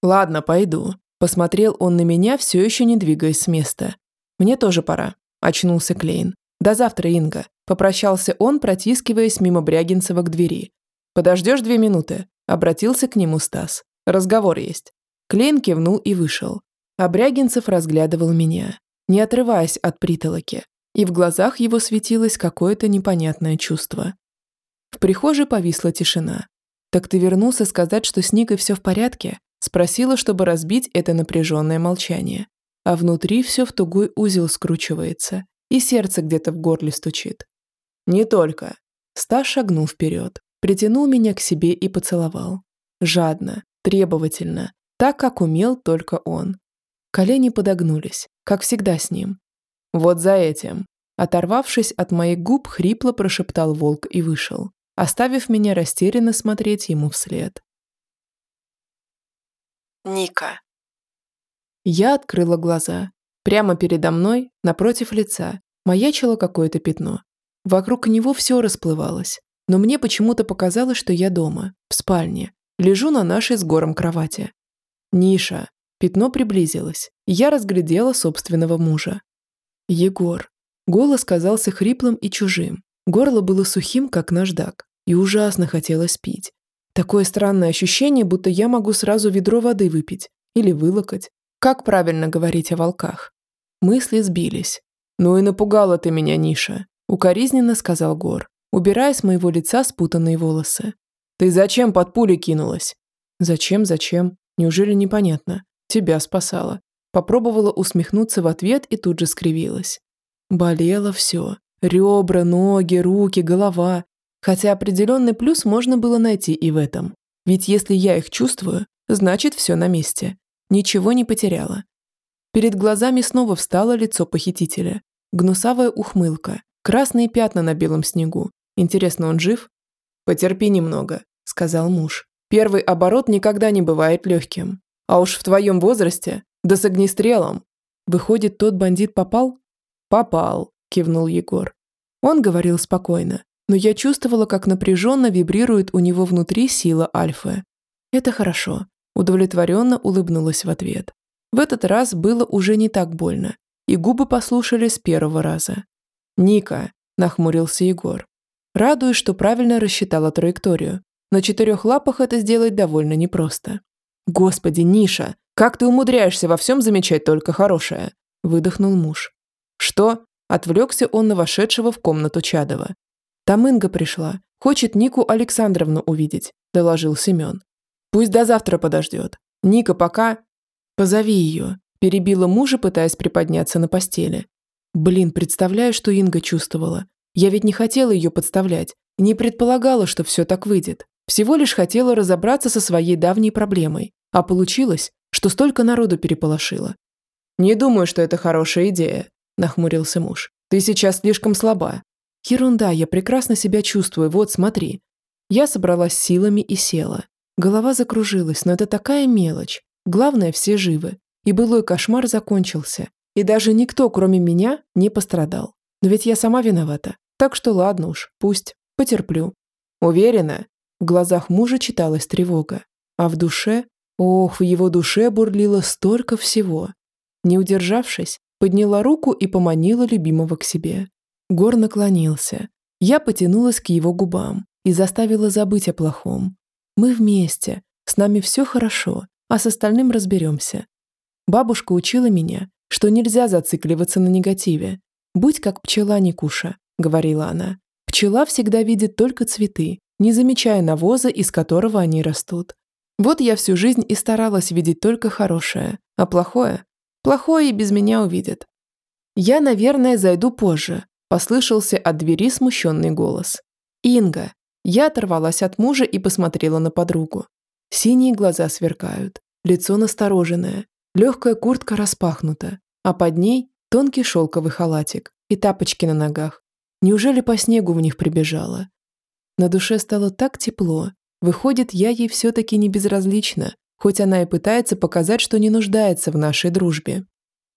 «Ладно, пойду», – посмотрел он на меня, все еще не двигаясь с места. «Мне тоже пора», – очнулся Клейн. «До завтра, Инга», – попрощался он, протискиваясь мимо Брягинцева к двери. «Подождешь две минуты?» – обратился к нему Стас. «Разговор есть». Клейн кивнул и вышел. А Брягинцев разглядывал меня, не отрываясь от притолоки, и в глазах его светилось какое-то непонятное чувство. В прихожей повисла тишина. «Так ты вернулся сказать, что с Никой все в порядке?» Спросила, чтобы разбить это напряженное молчание. А внутри все в тугой узел скручивается, и сердце где-то в горле стучит. Не только. Стас шагнул вперед, притянул меня к себе и поцеловал. Жадно, требовательно, так, как умел только он. Колени подогнулись, как всегда с ним. Вот за этим. Оторвавшись от моих губ, хрипло прошептал волк и вышел, оставив меня растерянно смотреть ему вслед. Ника. Я открыла глаза. Прямо передо мной, напротив лица, маячило какое-то пятно. Вокруг него все расплывалось, но мне почему-то показалось, что я дома, в спальне, лежу на нашей с гором кровати. Ниша. Пятно приблизилось, я разглядела собственного мужа. Егор. Голос казался хриплым и чужим. Горло было сухим, как наждак, и ужасно хотелось пить. Такое странное ощущение, будто я могу сразу ведро воды выпить или вылокать, как правильно говорить о волках? Мысли сбились. «Ну и напугала ты меня, Ниша», – укоризненно сказал Гор, убирая с моего лица спутанные волосы. «Ты зачем под пули кинулась?» «Зачем, зачем? Неужели непонятно? Тебя спасала». Попробовала усмехнуться в ответ и тут же скривилась. Болело все. Ребра, ноги, руки, голова. Хотя определенный плюс можно было найти и в этом. Ведь если я их чувствую, значит все на месте. Ничего не потеряла. Перед глазами снова встало лицо похитителя. Гнусавая ухмылка, красные пятна на белом снегу. Интересно, он жив? «Потерпи немного», – сказал муж. «Первый оборот никогда не бывает легким. А уж в твоем возрасте, да с огнестрелом». «Выходит, тот бандит попал?» «Попал», – кивнул Егор. Он говорил спокойно, но я чувствовала, как напряженно вибрирует у него внутри сила Альфы. Это хорошо. Удовлетворенно улыбнулась в ответ. В этот раз было уже не так больно, и губы послушали с первого раза. «Ника», – нахмурился Егор. Радуюсь, что правильно рассчитала траекторию. На четырех лапах это сделать довольно непросто. «Господи, Ниша, как ты умудряешься во всем замечать только хорошее?» – выдохнул муж. «Что?» – отвлекся он на вошедшего в комнату Чадова. «Там Инга пришла. Хочет Нику Александровну увидеть», – доложил Семен. «Пусть до завтра подождет. Ника пока...» «Позови ее», – перебила мужа, пытаясь приподняться на постели. Блин, представляю, что Инга чувствовала. Я ведь не хотела ее подставлять, не предполагала, что все так выйдет. Всего лишь хотела разобраться со своей давней проблемой. А получилось, что столько народу переполошило. «Не думаю, что это хорошая идея», – нахмурился муж. «Ты сейчас слишком слаба». «Ерунда, я прекрасно себя чувствую, вот смотри». Я собралась силами и села. Голова закружилась, но это такая мелочь. Главное, все живы. И былой кошмар закончился. И даже никто, кроме меня, не пострадал. Но ведь я сама виновата. Так что ладно уж, пусть, потерплю. Уверена? В глазах мужа читалась тревога. А в душе... Ох, в его душе бурлило столько всего. Не удержавшись, подняла руку и поманила любимого к себе. Гор наклонился. Я потянулась к его губам и заставила забыть о плохом. Мы вместе, с нами все хорошо, а с остальным разберемся. Бабушка учила меня, что нельзя зацикливаться на негативе. Будь как пчела Никуша, говорила она. Пчела всегда видит только цветы, не замечая навоза, из которого они растут. Вот я всю жизнь и старалась видеть только хорошее, а плохое? Плохое и без меня увидят. Я, наверное, зайду позже, послышался от двери смущенный голос. Инга. Я оторвалась от мужа и посмотрела на подругу. Синие глаза сверкают, лицо настороженное, легкая куртка распахнута, а под ней тонкий шелковый халатик и тапочки на ногах. Неужели по снегу в них прибежала? На душе стало так тепло. Выходит, я ей все-таки не безразлична, хоть она и пытается показать, что не нуждается в нашей дружбе.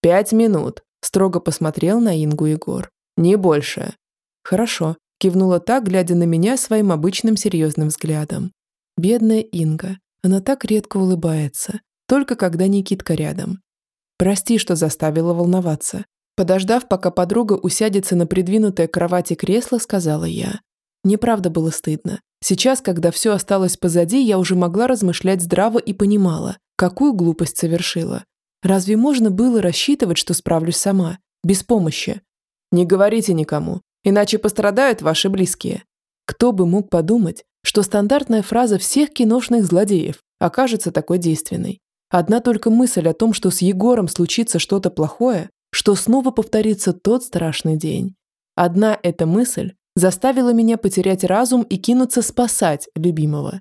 «Пять минут», – строго посмотрел на Ингу Егор. «Не больше». «Хорошо», – кивнула так, глядя на меня своим обычным серьезным взглядом. Бедная Инга. Она так редко улыбается, только когда Никитка рядом. Прости, что заставила волноваться. Подождав, пока подруга усядется на придвинутое кровати кресло, сказала я. Мне правда было стыдно. Сейчас, когда все осталось позади, я уже могла размышлять здраво и понимала, какую глупость совершила. Разве можно было рассчитывать, что справлюсь сама, без помощи? Не говорите никому, иначе пострадают ваши близкие. Кто бы мог подумать, что стандартная фраза всех киношных злодеев окажется такой действенной. Одна только мысль о том, что с Егором случится что-то плохое, что снова повторится тот страшный день. Одна эта мысль заставила меня потерять разум и кинуться спасать любимого.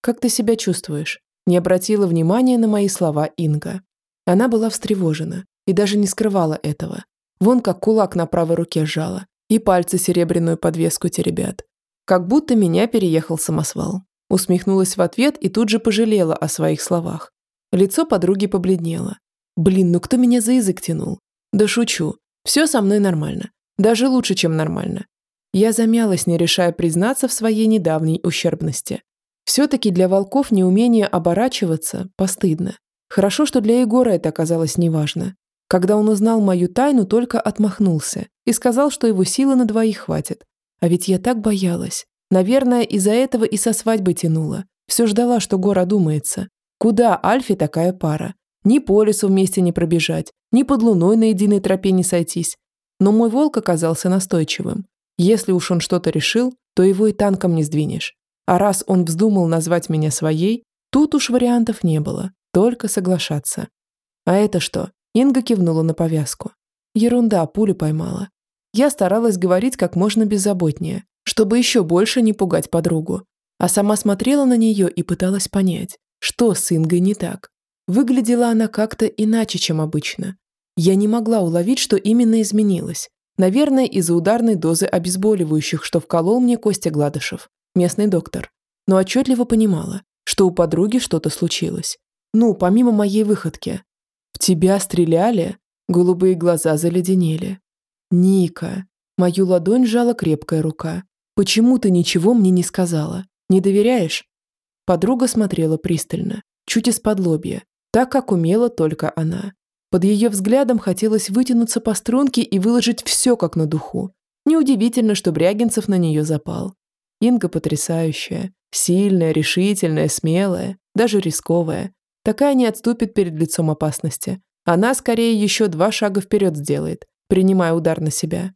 «Как ты себя чувствуешь?» Не обратила внимания на мои слова Инга. Она была встревожена и даже не скрывала этого. Вон как кулак на правой руке сжала и пальцы серебряную подвеску теребят. Как будто меня переехал самосвал. Усмехнулась в ответ и тут же пожалела о своих словах. Лицо подруги побледнело. Блин, ну кто меня за язык тянул? Да шучу. Все со мной нормально. Даже лучше, чем нормально. Я замялась, не решая признаться в своей недавней ущербности. Все-таки для волков неумение оборачиваться постыдно. Хорошо, что для Егора это оказалось неважно. Когда он узнал мою тайну, только отмахнулся и сказал, что его силы на двоих хватит. А ведь я так боялась. Наверное, из-за этого и со свадьбы тянула. Все ждала, что Гор одумается. Куда Альфе такая пара? Ни по лесу вместе не пробежать, ни под луной на единой тропе не сойтись. Но мой волк оказался настойчивым. Если уж он что-то решил, то его и танком не сдвинешь. А раз он вздумал назвать меня своей, тут уж вариантов не было, только соглашаться. А это что? Инга кивнула на повязку. Ерунда, пулю поймала. Я старалась говорить как можно беззаботнее, чтобы еще больше не пугать подругу. А сама смотрела на нее и пыталась понять, что с Ингой не так. Выглядела она как-то иначе, чем обычно. Я не могла уловить, что именно изменилось. Наверное, из-за ударной дозы обезболивающих, что вколол мне Костя Гладышев, местный доктор. Но отчетливо понимала, что у подруги что-то случилось. Ну, помимо моей выходки. «В тебя стреляли?» Голубые глаза заледенели. «Ника!» Мою ладонь сжала крепкая рука. «Почему ты ничего мне не сказала? Не доверяешь?» Подруга смотрела пристально, чуть из-под лобья, так как умела только она. Под ее взглядом хотелось вытянуться по струнке и выложить все как на духу. Неудивительно, что Брягинцев на нее запал. Инга потрясающая, сильная, решительная, смелая, даже рисковая. Такая не отступит перед лицом опасности. Она скорее еще два шага вперед сделает, принимая удар на себя.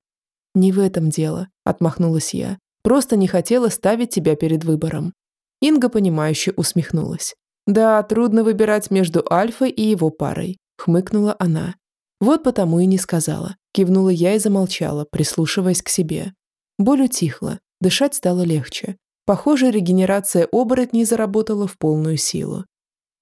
«Не в этом дело», – отмахнулась я. «Просто не хотела ставить тебя перед выбором». Инга, понимающе усмехнулась. «Да, трудно выбирать между Альфой и его парой», – хмыкнула она. «Вот потому и не сказала». Кивнула я и замолчала, прислушиваясь к себе. Боль утихла, дышать стало легче. Похоже, регенерация оборотней заработала в полную силу.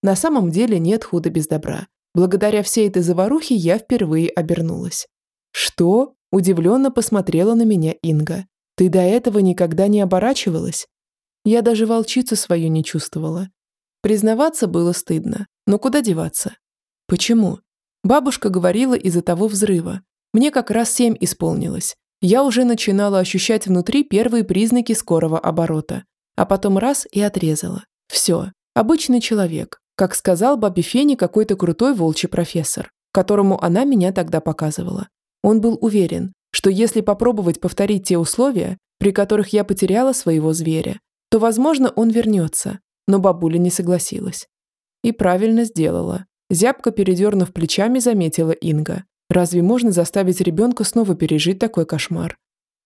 На самом деле нет худа без добра. Благодаря всей этой заварухе я впервые обернулась. «Что?» – удивленно посмотрела на меня Инга. «Ты до этого никогда не оборачивалась?» Я даже волчицу свою не чувствовала. Признаваться было стыдно, но куда деваться? Почему? Бабушка говорила из-за того взрыва. Мне как раз семь исполнилось. Я уже начинала ощущать внутри первые признаки скорого оборота. А потом раз и отрезала. Все. Обычный человек. Как сказал бабе Фене какой-то крутой волчий профессор, которому она меня тогда показывала. Он был уверен, что если попробовать повторить те условия, при которых я потеряла своего зверя, то, возможно, он вернется. Но бабуля не согласилась. И правильно сделала. Зябко передернув плечами, заметила Инга. Разве можно заставить ребенка снова пережить такой кошмар?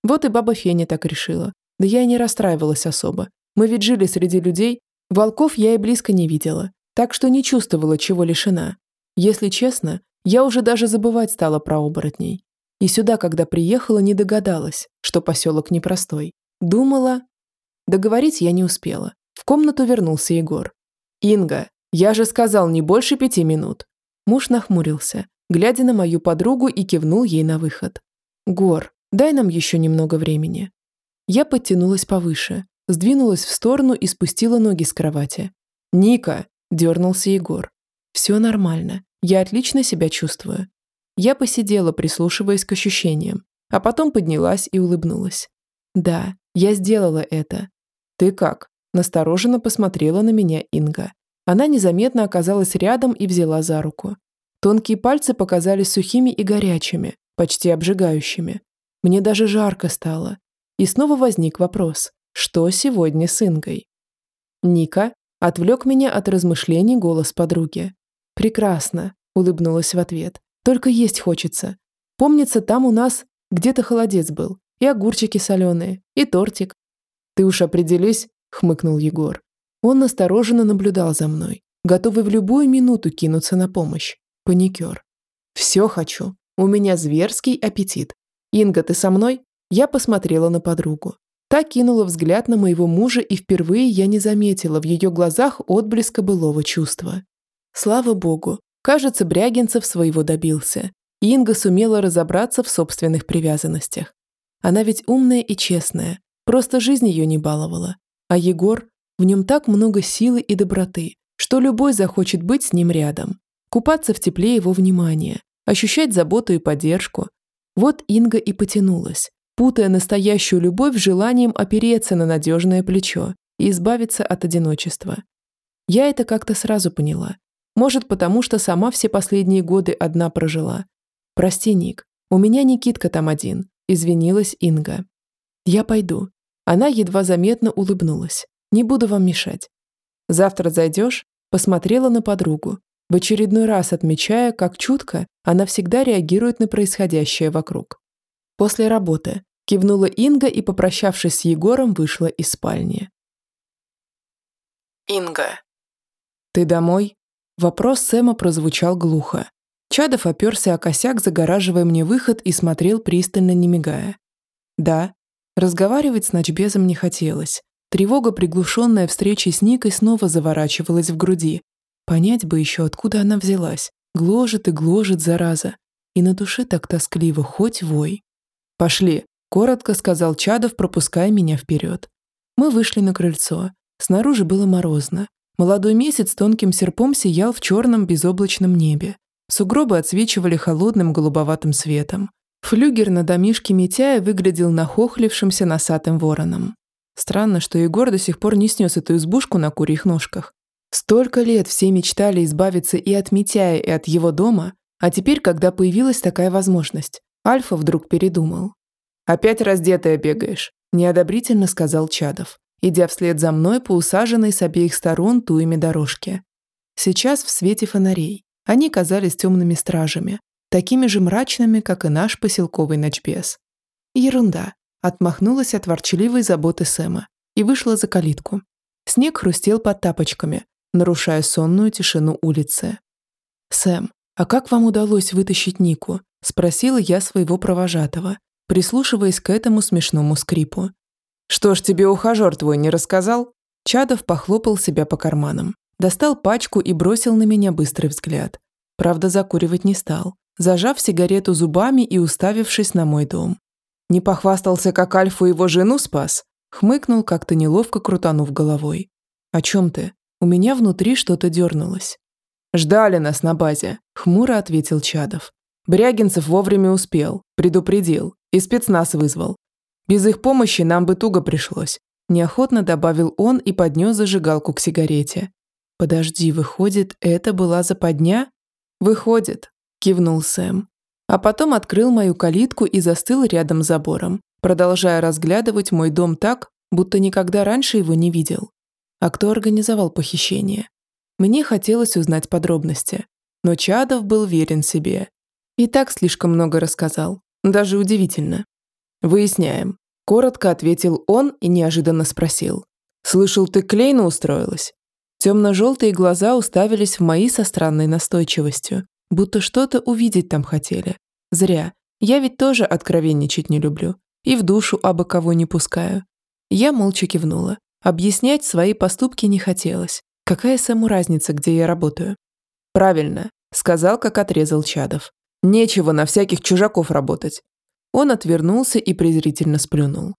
Вот и баба Феня так решила. Да я и не расстраивалась особо. Мы ведь жили среди людей. Волков я и близко не видела так что не чувствовала, чего лишена. Если честно, я уже даже забывать стала про оборотней. И сюда, когда приехала, не догадалась, что поселок непростой. Думала... Договорить я не успела. В комнату вернулся Егор. «Инга, я же сказал не больше пяти минут». Муж нахмурился, глядя на мою подругу и кивнул ей на выход. «Гор, дай нам еще немного времени». Я подтянулась повыше, сдвинулась в сторону и спустила ноги с кровати. «Ника, Дернулся Егор. Все нормально. Я отлично себя чувствую. Я посидела, прислушиваясь к ощущениям, а потом поднялась и улыбнулась. Да, я сделала это. Ты как? Настороженно посмотрела на меня Инга. Она незаметно оказалась рядом и взяла за руку. Тонкие пальцы показались сухими и горячими, почти обжигающими. Мне даже жарко стало. И снова возник вопрос, что сегодня с Ингой? Ника Отвлек меня от размышлений голос подруги. «Прекрасно», – улыбнулась в ответ. «Только есть хочется. Помнится, там у нас где-то холодец был, и огурчики соленые, и тортик». «Ты уж определись», – хмыкнул Егор. Он настороженно наблюдал за мной, готовый в любую минуту кинуться на помощь. Паникер. «Все хочу. У меня зверский аппетит. Инга, ты со мной?» Я посмотрела на подругу. Та кинула взгляд на моего мужа, и впервые я не заметила в ее глазах отблеска былого чувства. Слава богу, кажется, Брягинцев своего добился. Инга сумела разобраться в собственных привязанностях. Она ведь умная и честная, просто жизнь ее не баловала. А Егор, в нем так много силы и доброты, что любой захочет быть с ним рядом, купаться в тепле его внимания, ощущать заботу и поддержку. Вот Инга и потянулась, путая настоящую любовь желанием опереться на надежное плечо и избавиться от одиночества. Я это как-то сразу поняла. Может, потому что сама все последние годы одна прожила. Прости, Ник, у меня Никитка там один, извинилась Инга. Я пойду. Она едва заметно улыбнулась. Не буду вам мешать. Завтра зайдешь? Посмотрела на подругу, в очередной раз отмечая, как чутко она всегда реагирует на происходящее вокруг. После работы Кивнула Инга и, попрощавшись с Егором, вышла из спальни. Инга. «Ты домой?» Вопрос Сэма прозвучал глухо. Чадов оперся о косяк, загораживая мне выход и смотрел пристально, не мигая. «Да». Разговаривать с ночбезом не хотелось. Тревога, приглушенная встречей с Никой, снова заворачивалась в груди. Понять бы еще, откуда она взялась. Гложет и гложет, зараза. И на душе так тоскливо, хоть вой. «Пошли», Коротко сказал Чадов, пропуская меня вперед. Мы вышли на крыльцо. Снаружи было морозно. Молодой месяц тонким серпом сиял в черном безоблачном небе. Сугробы отсвечивали холодным голубоватым светом. Флюгер на домишке Митяя выглядел нахохлившимся носатым вороном. Странно, что Егор до сих пор не снес эту избушку на курьих ножках. Столько лет все мечтали избавиться и от Митяя, и от его дома, а теперь, когда появилась такая возможность, Альфа вдруг передумал. «Опять раздетая бегаешь», – неодобрительно сказал Чадов, идя вслед за мной по усаженной с обеих сторон туями дорожке. Сейчас в свете фонарей они казались темными стражами, такими же мрачными, как и наш поселковый ночбес. Ерунда. Отмахнулась от ворчливой заботы Сэма и вышла за калитку. Снег хрустел под тапочками, нарушая сонную тишину улицы. «Сэм, а как вам удалось вытащить Нику?» – спросила я своего провожатого, прислушиваясь к этому смешному скрипу. «Что ж тебе ухажер твой не рассказал?» Чадов похлопал себя по карманам, достал пачку и бросил на меня быстрый взгляд. Правда, закуривать не стал, зажав сигарету зубами и уставившись на мой дом. Не похвастался, как Альфу его жену спас? Хмыкнул, как-то неловко крутанув головой. «О чем ты?» У меня внутри что-то дернулось. «Ждали нас на базе», – хмуро ответил Чадов. Брягинцев вовремя успел, предупредил и спецназ вызвал. Без их помощи нам бы туго пришлось. Неохотно добавил он и поднес зажигалку к сигарете. «Подожди, выходит, это была западня?» «Выходит», – кивнул Сэм а потом открыл мою калитку и застыл рядом с забором, продолжая разглядывать мой дом так, будто никогда раньше его не видел. А кто организовал похищение? Мне хотелось узнать подробности, но Чадов был верен себе. И так слишком много рассказал, даже удивительно. «Выясняем», – коротко ответил он и неожиданно спросил. «Слышал, ты Клейна устроилась?» Темно-желтые глаза уставились в мои со странной настойчивостью, Будто что-то увидеть там хотели. Зря. Я ведь тоже откровенничать не люблю. И в душу абы кого не пускаю. Я молча кивнула. Объяснять свои поступки не хотелось. Какая саму разница, где я работаю? Правильно, сказал, как отрезал Чадов. Нечего на всяких чужаков работать. Он отвернулся и презрительно сплюнул.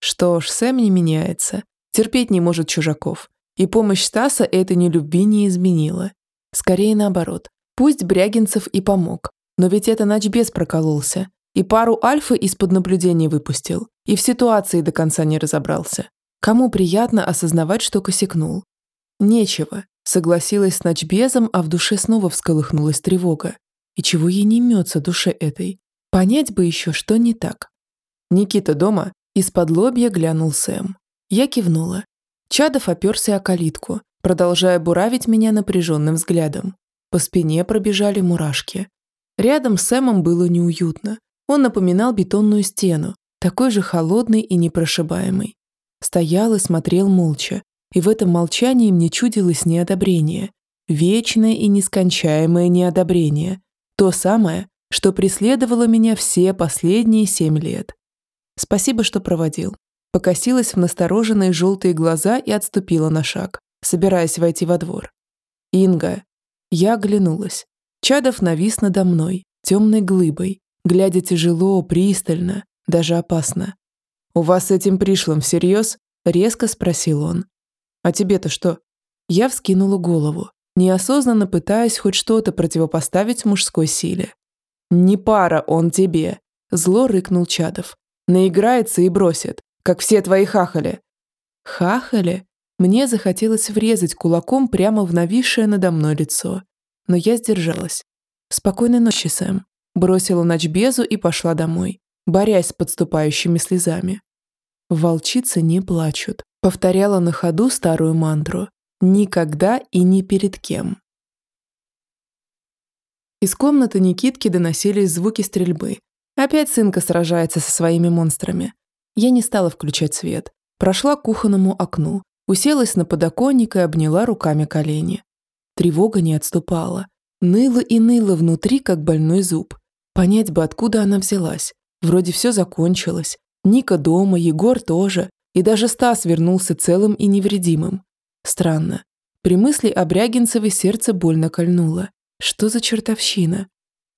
Что ж, Сэм не меняется. Терпеть не может чужаков. И помощь Стаса этой нелюбви не изменила. Скорее наоборот. Пусть Брягинцев и помог, но ведь это ночбес прокололся. И пару альфы из-под наблюдения выпустил, и в ситуации до конца не разобрался. Кому приятно осознавать, что косякнул? Нечего. Согласилась с ночбезом, а в душе снова всколыхнулась тревога. И чего ей не мется душе этой? Понять бы еще, что не так. Никита дома? Из-под лобья глянул Сэм. Я кивнула. Чадов оперся о калитку, продолжая буравить меня напряженным взглядом. По спине пробежали мурашки. Рядом с Сэмом было неуютно. Он напоминал бетонную стену, такой же холодный и непрошибаемый. Стоял и смотрел молча, и в этом молчании мне чудилось неодобрение. Вечное и нескончаемое неодобрение. То самое, что преследовало меня все последние семь лет. Спасибо, что проводил. Покосилась в настороженные желтые глаза и отступила на шаг, собираясь войти во двор. «Инга», я оглянулась. Чадов навис надо мной, темной глыбой, глядя тяжело, пристально, даже опасно. «У вас с этим пришлым всерьез?» – резко спросил он. «А тебе-то что?» Я вскинула голову, неосознанно пытаясь хоть что-то противопоставить мужской силе. «Не пара он тебе!» – зло рыкнул Чадов. «Наиграется и бросит, как все твои хахали». «Хахали?» Мне захотелось врезать кулаком прямо в нависшее надо мной лицо. Но я сдержалась. «Спокойной ночи, Сэм». Бросила ночбезу и пошла домой, борясь с подступающими слезами. «Волчицы не плачут», — повторяла на ходу старую мантру. «Никогда и ни перед кем». Из комнаты Никитки доносились звуки стрельбы. Опять сынка сражается со своими монстрами. Я не стала включать свет. Прошла к кухонному окну, Уселась на подоконник и обняла руками колени. Тревога не отступала. Ныла и ныла внутри, как больной зуб. Понять бы, откуда она взялась. Вроде все закончилось. Ника дома, Егор тоже. И даже Стас вернулся целым и невредимым. Странно. При мысли о Брягинцеве сердце больно кольнуло. Что за чертовщина?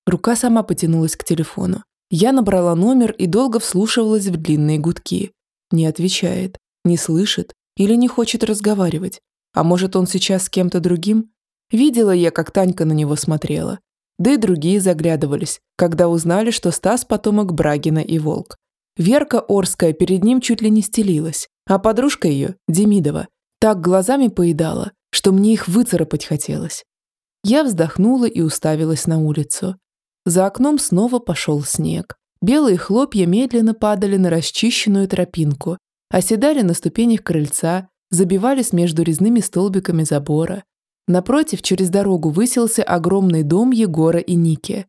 Рука сама потянулась к телефону. Я набрала номер и долго вслушивалась в длинные гудки. Не отвечает, не слышит, или не хочет разговаривать. А может, он сейчас с кем-то другим? Видела я, как Танька на него смотрела. Да и другие заглядывались, когда узнали, что Стас – потомок Брагина и Волк. Верка Орская перед ним чуть ли не стелилась, а подружка ее, Демидова, так глазами поедала, что мне их выцарапать хотелось. Я вздохнула и уставилась на улицу. За окном снова пошел снег. Белые хлопья медленно падали на расчищенную тропинку, оседали на ступенях крыльца, забивались между резными столбиками забора. Напротив, через дорогу высился огромный дом Егора и Ники.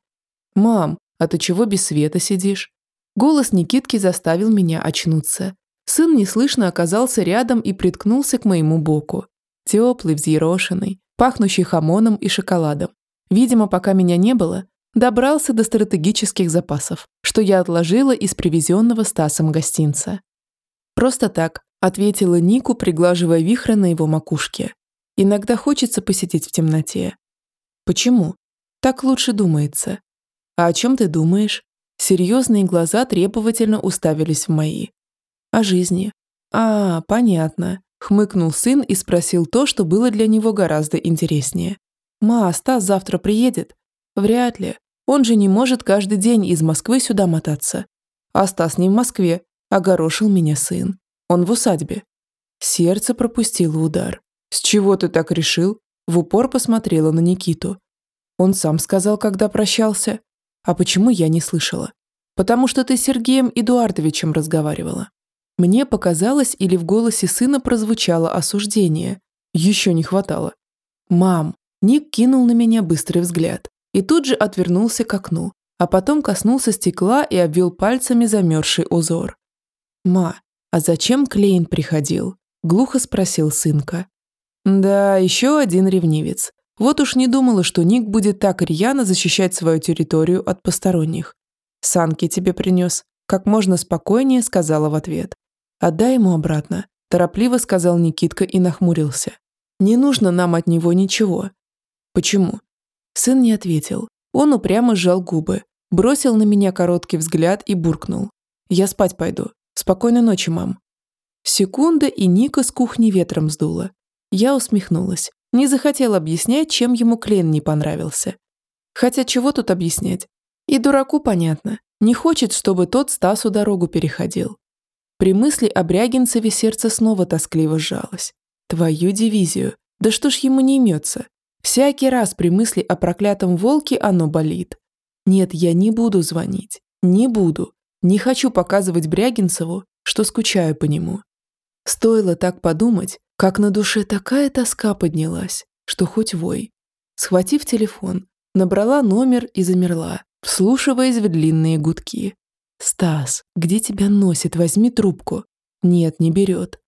«Мам, а ты чего без света сидишь?» Голос Никитки заставил меня очнуться. Сын неслышно оказался рядом и приткнулся к моему боку. Теплый, взъерошенный, пахнущий хамоном и шоколадом. Видимо, пока меня не было, добрался до стратегических запасов, что я отложила из привезенного Стасом гостинца. Просто так, ответила Нику, приглаживая вихры на его макушке. Иногда хочется посидеть в темноте. Почему? Так лучше думается. А о чем ты думаешь? Серьезные глаза требовательно уставились в мои. О жизни. А, понятно. Хмыкнул сын и спросил то, что было для него гораздо интереснее. «Ма, Стас завтра приедет?» «Вряд ли. Он же не может каждый день из Москвы сюда мотаться. А Стас не в Москве. Огорошил меня сын. Он в усадьбе». Сердце пропустило удар. «С чего ты так решил?» В упор посмотрела на Никиту. Он сам сказал, когда прощался. А почему я не слышала? Потому что ты с Сергеем Эдуардовичем разговаривала. Мне показалось, или в голосе сына прозвучало осуждение. Еще не хватало. «Мам!» Ник кинул на меня быстрый взгляд и тут же отвернулся к окну, а потом коснулся стекла и обвел пальцами замерзший узор. «Ма, а зачем Клейн приходил?» – глухо спросил сынка. «Да, еще один ревнивец. Вот уж не думала, что Ник будет так рьяно защищать свою территорию от посторонних. Санки тебе принес», – как можно спокойнее сказала в ответ. «Отдай ему обратно», – торопливо сказал Никитка и нахмурился. «Не нужно нам от него ничего». «Почему?» Сын не ответил. Он упрямо сжал губы, бросил на меня короткий взгляд и буркнул. «Я спать пойду. Спокойной ночи, мам». Секунда, и Ника с кухни ветром сдула. Я усмехнулась. Не захотел объяснять, чем ему Клен не понравился. Хотя чего тут объяснять? И дураку понятно. Не хочет, чтобы тот Стасу дорогу переходил. При мысли о Брягинцеве сердце снова тоскливо сжалось. Твою дивизию. Да что ж ему не имется? Всякий раз при мысли о проклятом волке оно болит. Нет, я не буду звонить. Не буду. Не хочу показывать Брягинцеву, что скучаю по нему. Стоило так подумать, как на душе такая тоска поднялась, что хоть вой. Схватив телефон, набрала номер и замерла, вслушиваясь в длинные гудки. «Стас, где тебя носит? Возьми трубку». «Нет, не берет».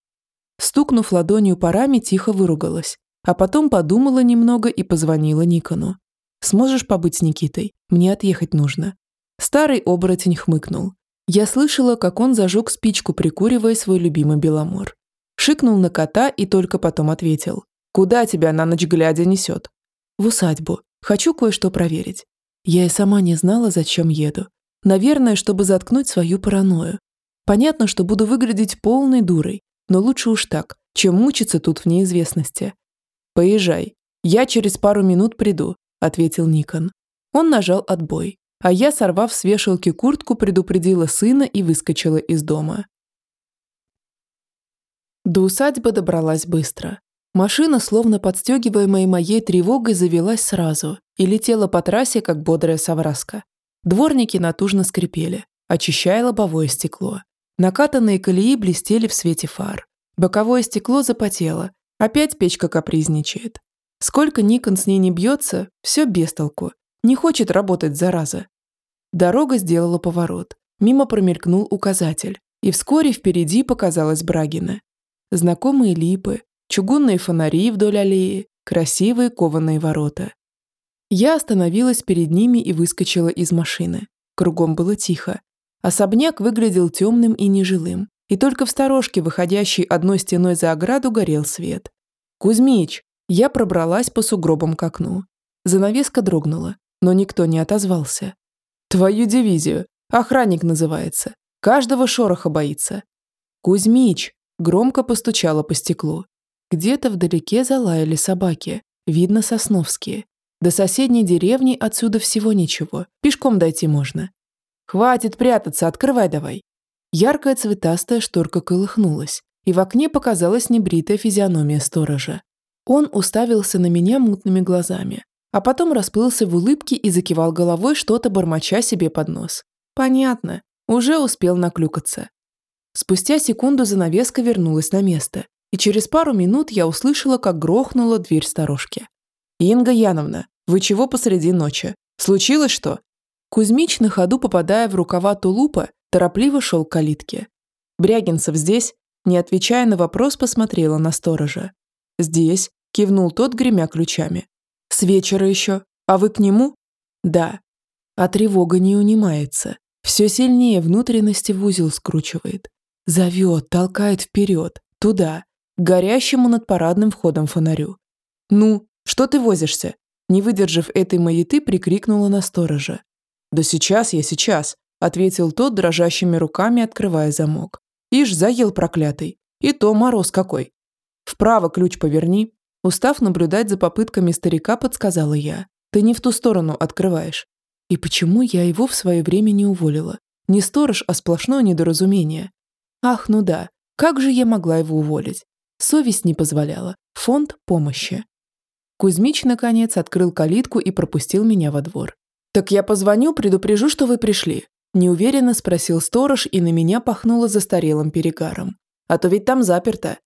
Стукнув ладонью по раме, тихо выругалась, а потом подумала немного и позвонила Никону. «Сможешь побыть с Никитой? Мне отъехать нужно». Старый оборотень хмыкнул. Я слышала, как он зажег спичку, прикуривая свой любимый беломор. Шикнул на кота и только потом ответил. «Куда тебя на ночь глядя несет?» «В усадьбу. Хочу кое-что проверить». Я и сама не знала, зачем еду. Наверное, чтобы заткнуть свою паранойю. Понятно, что буду выглядеть полной дурой, но лучше уж так, чем мучиться тут в неизвестности. «Поезжай. Я через пару минут приду», – ответил Никон. Он нажал отбой, а я, сорвав с вешалки куртку, предупредила сына и выскочила из дома. До усадьбы добралась быстро. Машина, словно подстегиваемая моей тревогой, завелась сразу и летела по трассе, как бодрая совраска. Дворники натужно скрипели, очищая лобовое стекло. Накатанные колеи блестели в свете фар. Боковое стекло запотело. Опять печка капризничает. Сколько Никон с ней не бьется, все без толку. Не хочет работать, зараза. Дорога сделала поворот. Мимо промелькнул указатель. И вскоре впереди показалась Брагина. Знакомые липы, чугунные фонари вдоль аллеи, красивые кованые ворота. Я остановилась перед ними и выскочила из машины. Кругом было тихо. Особняк выглядел темным и нежилым, и только в сторожке, выходящей одной стеной за ограду, горел свет. «Кузьмич!» Я пробралась по сугробам к окну. Занавеска дрогнула, но никто не отозвался. «Твою дивизию! Охранник называется. Каждого шороха боится». «Кузьмич!» Громко постучала по стеклу. Где-то вдалеке залаяли собаки. Видно сосновские. До соседней деревни отсюда всего ничего, пешком дойти можно. Хватит прятаться, открывай давай. Яркая цветастая шторка колыхнулась, и в окне показалась небритая физиономия сторожа. Он уставился на меня мутными глазами, а потом расплылся в улыбке и закивал головой что-то бормоча себе под нос. Понятно. Уже успел наклюкаться. Спустя секунду занавеска вернулась на место, и через пару минут я услышала, как грохнула дверь сторожки. «Инга Яновна, вы чего посреди ночи? Случилось что?» Кузьмич, на ходу попадая в рукава тулупа, торопливо шел к калитке. «Брягинцев здесь?» Не отвечая на вопрос, посмотрела на сторожа. «Здесь», – кивнул тот, гремя ключами. «С вечера еще. А вы к нему?» «Да». А тревога не унимается. Все сильнее внутренности в узел скручивает. Зовет, толкает вперед, туда, к горящему над парадным входом фонарю. «Ну, что ты возишься?» Не выдержав этой маяты, прикрикнула на сторожа. «Да сейчас я, сейчас», — ответил тот дрожащими руками, открывая замок. «Ишь, заел проклятый. И то мороз какой. Вправо ключ поверни». Устав наблюдать за попытками старика, подсказала я. «Ты не в ту сторону открываешь». И почему я его в свое время не уволила? Не сторож, а сплошное недоразумение. Ах, ну да, как же я могла его уволить? Совесть не позволяла. Фонд помощи. Кузьмич, наконец, открыл калитку и пропустил меня во двор. «Так я позвоню, предупрежу, что вы пришли», – неуверенно спросил сторож и на меня пахнуло застарелым перегаром. «А то ведь там заперто».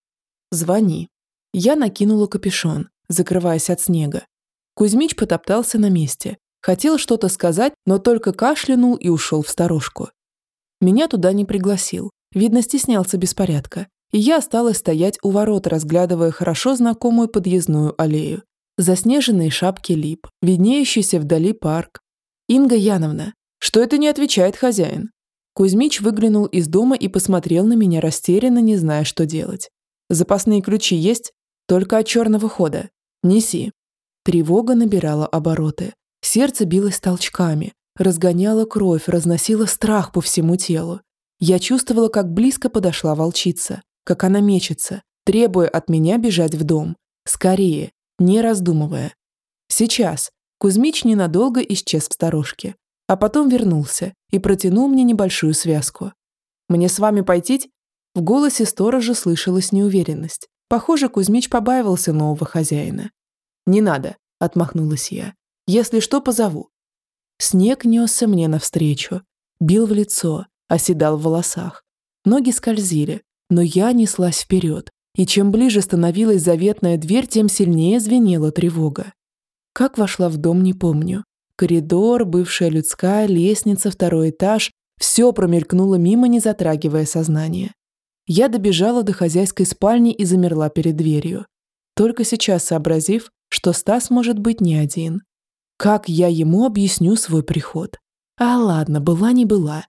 «Звони». Я накинула капюшон, закрываясь от снега. Кузьмич потоптался на месте. Хотел что-то сказать, но только кашлянул и ушел в сторожку. Меня туда не пригласил. Видно, стеснялся беспорядка. И я осталась стоять у ворот, разглядывая хорошо знакомую подъездную аллею. Заснеженные шапки лип, виднеющийся вдали парк. «Инга Яновна, что это не отвечает хозяин?» Кузьмич выглянул из дома и посмотрел на меня растерянно, не зная, что делать. «Запасные ключи есть? Только от черного хода. Неси». Тревога набирала обороты. Сердце билось толчками, разгоняло кровь, разносило страх по всему телу. Я чувствовала, как близко подошла волчица, как она мечется, требуя от меня бежать в дом. Скорее, не раздумывая. Сейчас. Кузьмич ненадолго исчез в сторожке, а потом вернулся и протянул мне небольшую связку. «Мне с вами пойти?» В голосе сторожа слышалась неуверенность. Похоже, Кузьмич побаивался нового хозяина. «Не надо», — отмахнулась я. «Если что, позову». Снег несся мне навстречу, бил в лицо, оседал в волосах. Ноги скользили, но я неслась вперед, и чем ближе становилась заветная дверь, тем сильнее звенела тревога. Как вошла в дом, не помню. Коридор, бывшая людская, лестница, второй этаж – все промелькнуло мимо, не затрагивая сознание. Я добежала до хозяйской спальни и замерла перед дверью. Только сейчас сообразив, что Стас может быть не один. Как я ему объясню свой приход? А ладно, была не была.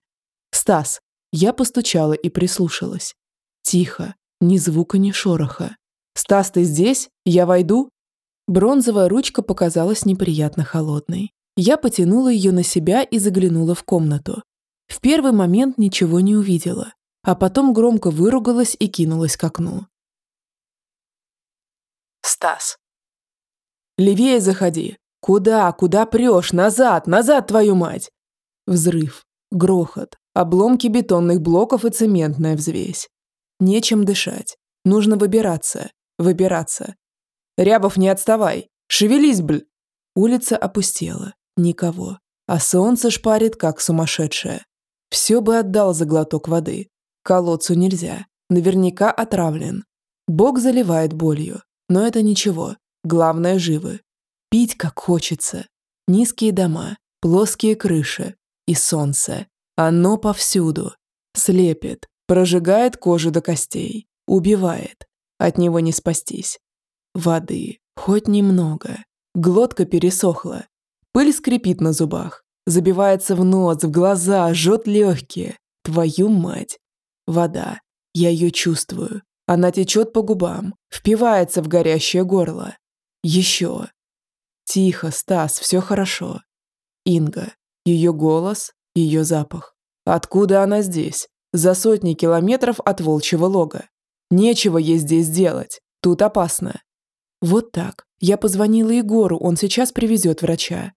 «Стас!» Я постучала и прислушалась. Тихо, ни звука, ни шороха. «Стас, ты здесь? Я войду?» Бронзовая ручка показалась неприятно холодной. Я потянула ее на себя и заглянула в комнату. В первый момент ничего не увидела, а потом громко выругалась и кинулась к окну. Стас. «Левее заходи! Куда, куда прешь? Назад, назад, твою мать!» Взрыв, грохот, Обломки бетонных блоков и цементная взвесь. Нечем дышать. Нужно выбираться. Выбираться. Рябов, не отставай. Шевелись, бль. Улица опустела. Никого. А солнце шпарит, как сумасшедшее. Все бы отдал за глоток воды. Колодцу нельзя. Наверняка отравлен. Бог заливает болью. Но это ничего. Главное, живы. Пить как хочется. Низкие дома, плоские крыши и солнце. Оно повсюду. Слепит, прожигает кожу до костей, убивает. От него не спастись. Воды, хоть немного. Глотка пересохла. Пыль скрипит на зубах. Забивается в нос, в глаза, жжет легкие. Твою мать. Вода. Я ее чувствую. Она течет по губам, впивается в горящее горло. Еще. Тихо, Стас, все хорошо. Инга. Ее голос, ее запах. Откуда она здесь? За сотни километров от волчьего лога. Нечего ей здесь делать. Тут опасно. Вот так. Я позвонила Егору, он сейчас привезет врача.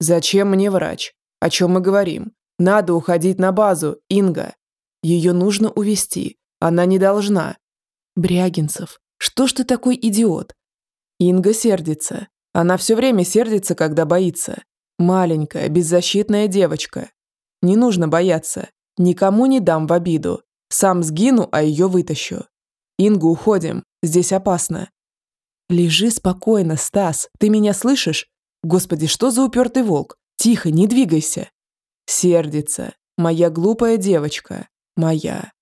Зачем мне врач? О чем мы говорим? Надо уходить на базу, Инга. Ее нужно увести. Она не должна. Брягинцев, что ж ты такой идиот? Инга сердится. Она все время сердится, когда боится. Маленькая, беззащитная девочка. Не нужно бояться. Никому не дам в обиду. Сам сгину, а ее вытащу. Ингу, уходим. Здесь опасно. Лежи спокойно, Стас. Ты меня слышишь? Господи, что за упертый волк? Тихо, не двигайся. Сердится. Моя глупая девочка. Моя.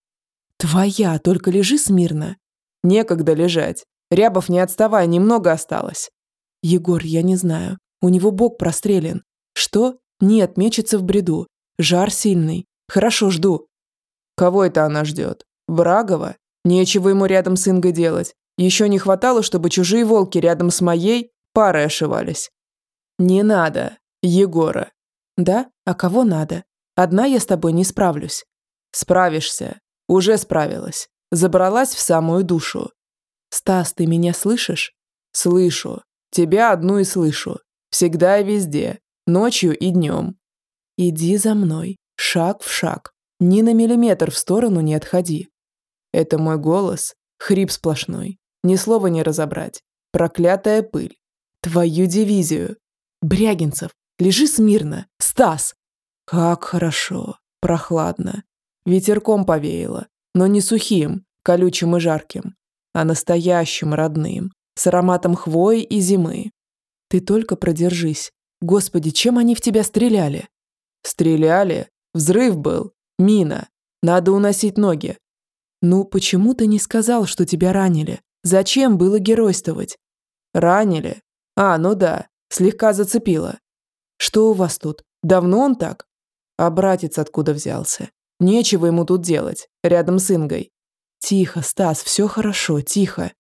Твоя, только лежи смирно. Некогда лежать. Рябов, не отставай, немного осталось. Егор, я не знаю. У него бок прострелен. Что? Нет, мечется в бреду. Жар сильный. Хорошо, жду. Кого это она ждет? Брагова? Нечего ему рядом с Ингой делать. Еще не хватало, чтобы чужие волки рядом с моей парой ошивались. Не надо, Егора. Да? А кого надо? Одна я с тобой не справлюсь. Справишься. Уже справилась. Забралась в самую душу. Стас, ты меня слышишь? Слышу. Тебя одну и слышу. Всегда и везде. Ночью и днем. Иди за мной. Шаг в шаг. Ни на миллиметр в сторону не отходи. Это мой голос. Хрип сплошной. Ни слова не разобрать. Проклятая пыль. Твою дивизию. Брягинцев, лежи смирно. Стас! Как хорошо. Прохладно. Ветерком повеяло. Но не сухим, колючим и жарким, а настоящим родным, с ароматом хвои и зимы. Ты только продержись. Господи, чем они в тебя стреляли? Стреляли? Взрыв был. Мина. Надо уносить ноги. Ну, почему ты не сказал, что тебя ранили? Зачем было геройствовать? Ранили? А, ну да, слегка зацепило. Что у вас тут? Давно он так? А братец откуда взялся? Нечего ему тут делать, рядом с Ингой. Тихо, Стас, все хорошо, тихо.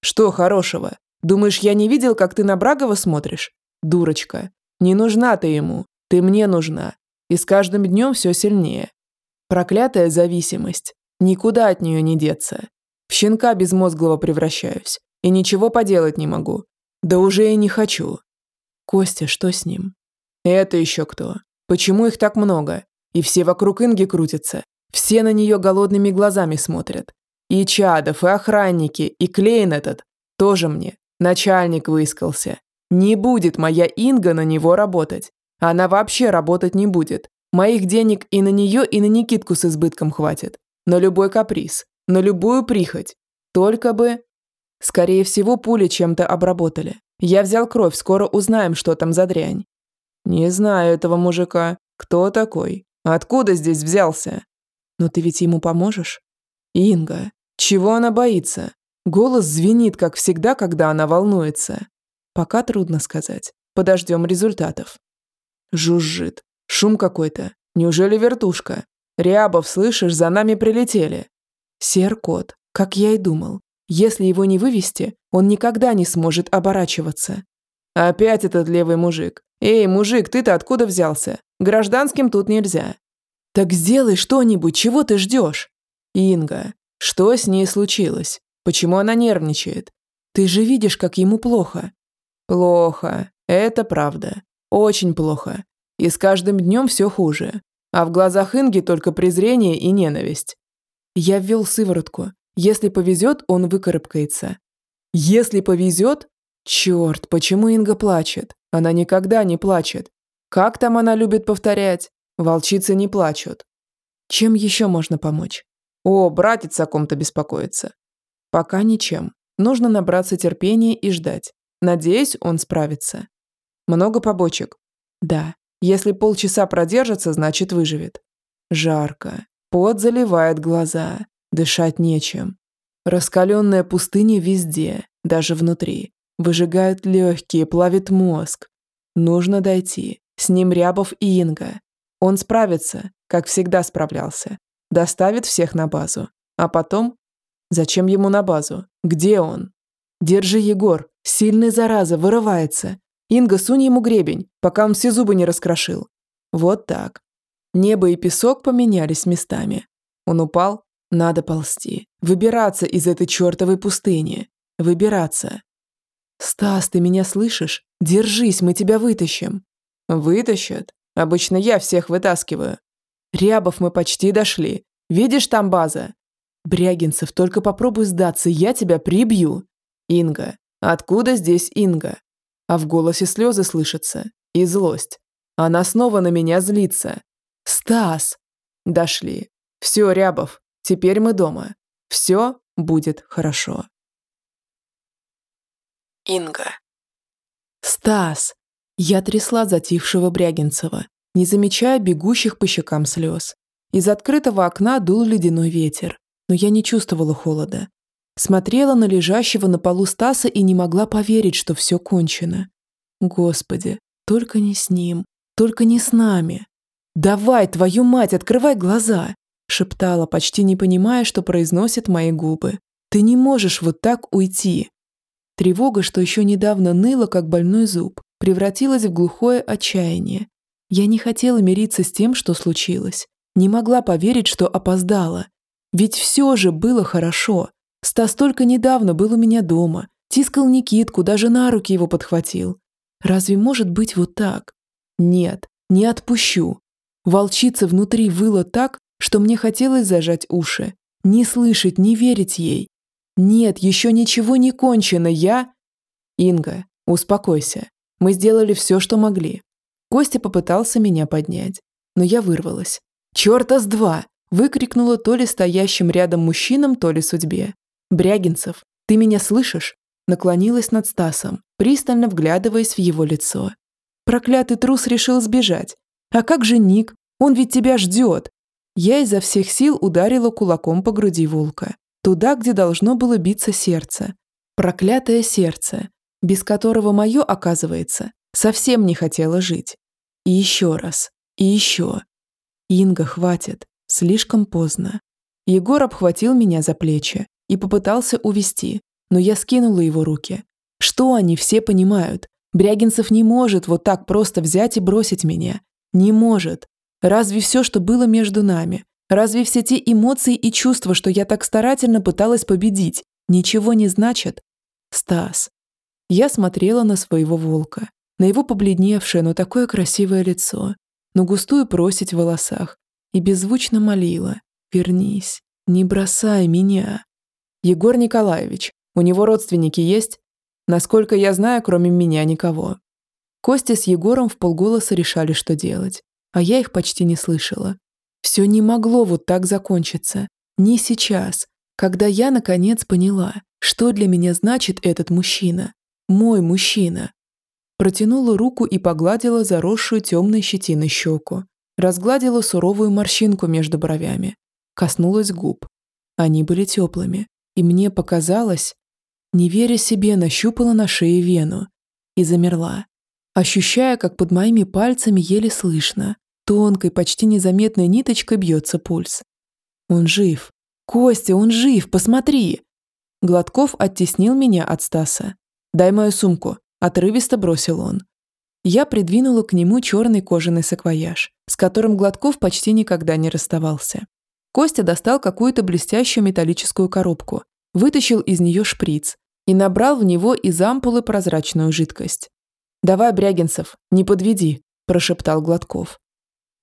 Что хорошего? Думаешь, я не видел, как ты на Брагова смотришь? Дурочка. Не нужна ты ему, ты мне нужна. И с каждым днем все сильнее. Проклятая зависимость. Никуда от нее не деться. В щенка безмозглого превращаюсь. И ничего поделать не могу. Да уже и не хочу. Костя, что с ним? Это еще кто? Почему их так много? И все вокруг Инги крутятся. Все на нее голодными глазами смотрят. И Чадов, и охранники, и Клейн этот. Тоже мне. Начальник выискался. Не будет моя Инга на него работать. Она вообще работать не будет. Моих денег и на нее, и на Никитку с избытком хватит. На любой каприз, на любую прихоть. Только бы... Скорее всего, пули чем-то обработали. Я взял кровь, скоро узнаем, что там за дрянь. Не знаю этого мужика. Кто такой? Откуда здесь взялся? Но ты ведь ему поможешь? Инга. Чего она боится? Голос звенит, как всегда, когда она волнуется. Пока трудно сказать. Подождем результатов. Жужжит. Шум какой-то. Неужели вертушка? Рябов, слышишь, за нами прилетели. Серкот, как я и думал. Если его не вывести, он никогда не сможет оборачиваться. Опять этот левый мужик. Эй, мужик, ты-то откуда взялся? Гражданским тут нельзя. Так сделай что-нибудь, чего ты ждешь? Инга, что с ней случилось? Почему она нервничает? Ты же видишь, как ему плохо. Плохо. Это правда. Очень плохо. И с каждым днем все хуже. А в глазах Инги только презрение и ненависть. Я ввел сыворотку. Если повезет, он выкарабкается. Если повезет? Черт, почему Инга плачет? Она никогда не плачет. Как там она любит повторять? Волчицы не плачут. Чем еще можно помочь? О, братец о ком-то беспокоится. Пока ничем. Нужно набраться терпения и ждать. Надеюсь, он справится. Много побочек? Да. Если полчаса продержится, значит выживет. Жарко. Пот заливает глаза. Дышать нечем. Раскаленная пустыня везде, даже внутри. Выжигает легкие, плавит мозг. Нужно дойти. С ним Рябов и Инга. Он справится, как всегда справлялся. Доставит всех на базу. А потом... Зачем ему на базу? Где он? Держи, Егор. Сильный зараза, вырывается. Инга, сунь ему гребень, пока он все зубы не раскрошил. Вот так. Небо и песок поменялись местами. Он упал. Надо ползти. Выбираться из этой чертовой пустыни. Выбираться. «Стас, ты меня слышишь? Держись, мы тебя вытащим». «Вытащат? Обычно я всех вытаскиваю». «Рябов, мы почти дошли. Видишь, там база?» «Брягинцев, только попробуй сдаться, я тебя прибью». «Инга. Откуда здесь Инга?» А в голосе слезы слышатся и злость. Она снова на меня злится. Стас! Дошли. Все, Рябов, теперь мы дома. Все будет хорошо. Инга. Стас! Я трясла затихшего Брягинцева, не замечая бегущих по щекам слез. Из открытого окна дул ледяной ветер, но я не чувствовала холода. Смотрела на лежащего на полу Стаса и не могла поверить, что все кончено. Господи, только не с ним, только не с нами. «Давай, твою мать, открывай глаза!» шептала, почти не понимая, что произносят мои губы. «Ты не можешь вот так уйти!» Тревога, что еще недавно ныла, как больной зуб, превратилась в глухое отчаяние. Я не хотела мириться с тем, что случилось. Не могла поверить, что опоздала. Ведь все же было хорошо. Стас только недавно был у меня дома, тискал Никитку, даже на руки его подхватил. Разве может быть вот так? Нет, не отпущу. Волчица внутри выла так, что мне хотелось зажать уши. Не слышать, не верить ей. Нет, еще ничего не кончено, я... Инга, успокойся. Мы сделали все, что могли. Костя попытался меня поднять, но я вырвалась. «Черта с два!» выкрикнула то ли стоящим рядом мужчинам, то ли судьбе. «Брягинцев, ты меня слышишь?» Наклонилась над Стасом, пристально вглядываясь в его лицо. Проклятый трус решил сбежать. А как же Ник? Он ведь тебя ждет. Я изо всех сил ударила кулаком по груди волка. Туда, где должно было биться сердце. Проклятое сердце, без которого мое, оказывается, совсем не хотело жить. И еще раз. И еще. Инга, хватит. Слишком поздно. Егор обхватил меня за плечи и попытался увести, но я скинула его руки. Что они все понимают? Брягинцев не может вот так просто взять и бросить меня. Не может. Разве все, что было между нами, разве все те эмоции и чувства, что я так старательно пыталась победить, ничего не значат? Стас. Я смотрела на своего волка, на его побледневшее, но такое красивое лицо, на густую просить в волосах, и беззвучно молила «Вернись, не бросай меня». «Егор Николаевич, у него родственники есть?» Насколько я знаю, кроме меня никого. Костя с Егором в полголоса решали, что делать а я их почти не слышала. Все не могло вот так закончиться. Не сейчас, когда я наконец поняла, что для меня значит этот мужчина. Мой мужчина. Протянула руку и погладила заросшую темной щетиной щеку. Разгладила суровую морщинку между бровями. Коснулась губ. Они были теплыми. И мне показалось, не веря себе, нащупала на шее вену. И замерла, ощущая, как под моими пальцами еле слышно, Тонкой, почти незаметной ниточкой бьется пульс. Он жив. Костя, он жив, посмотри. Гладков оттеснил меня от Стаса. «Дай мою сумку», – отрывисто бросил он. Я придвинула к нему черный кожаный саквояж, с которым Гладков почти никогда не расставался. Костя достал какую-то блестящую металлическую коробку, вытащил из нее шприц и набрал в него из ампулы прозрачную жидкость. «Давай, Брягинцев, не подведи», – прошептал Гладков.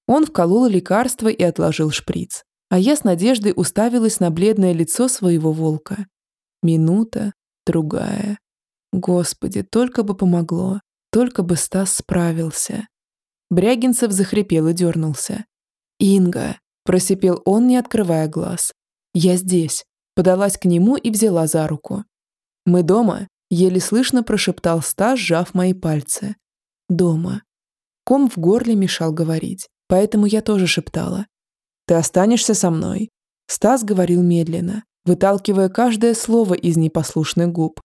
Он вколол лекарство и отложил шприц. А я с надеждой уставилась на бледное лицо своего волка. Минута, другая. Господи, только бы помогло. Только бы Стас справился. Брягинцев захрипел и дернулся. «Инга!» – просипел он, не открывая глаз. «Я здесь!» – подалась к нему и взяла за руку. «Мы дома?» – еле слышно прошептал Стас, сжав мои пальцы. «Дома». Ком в горле мешал говорить. Поэтому я тоже шептала. «Ты останешься со мной?» Стас говорил медленно, выталкивая каждое слово из непослушных губ.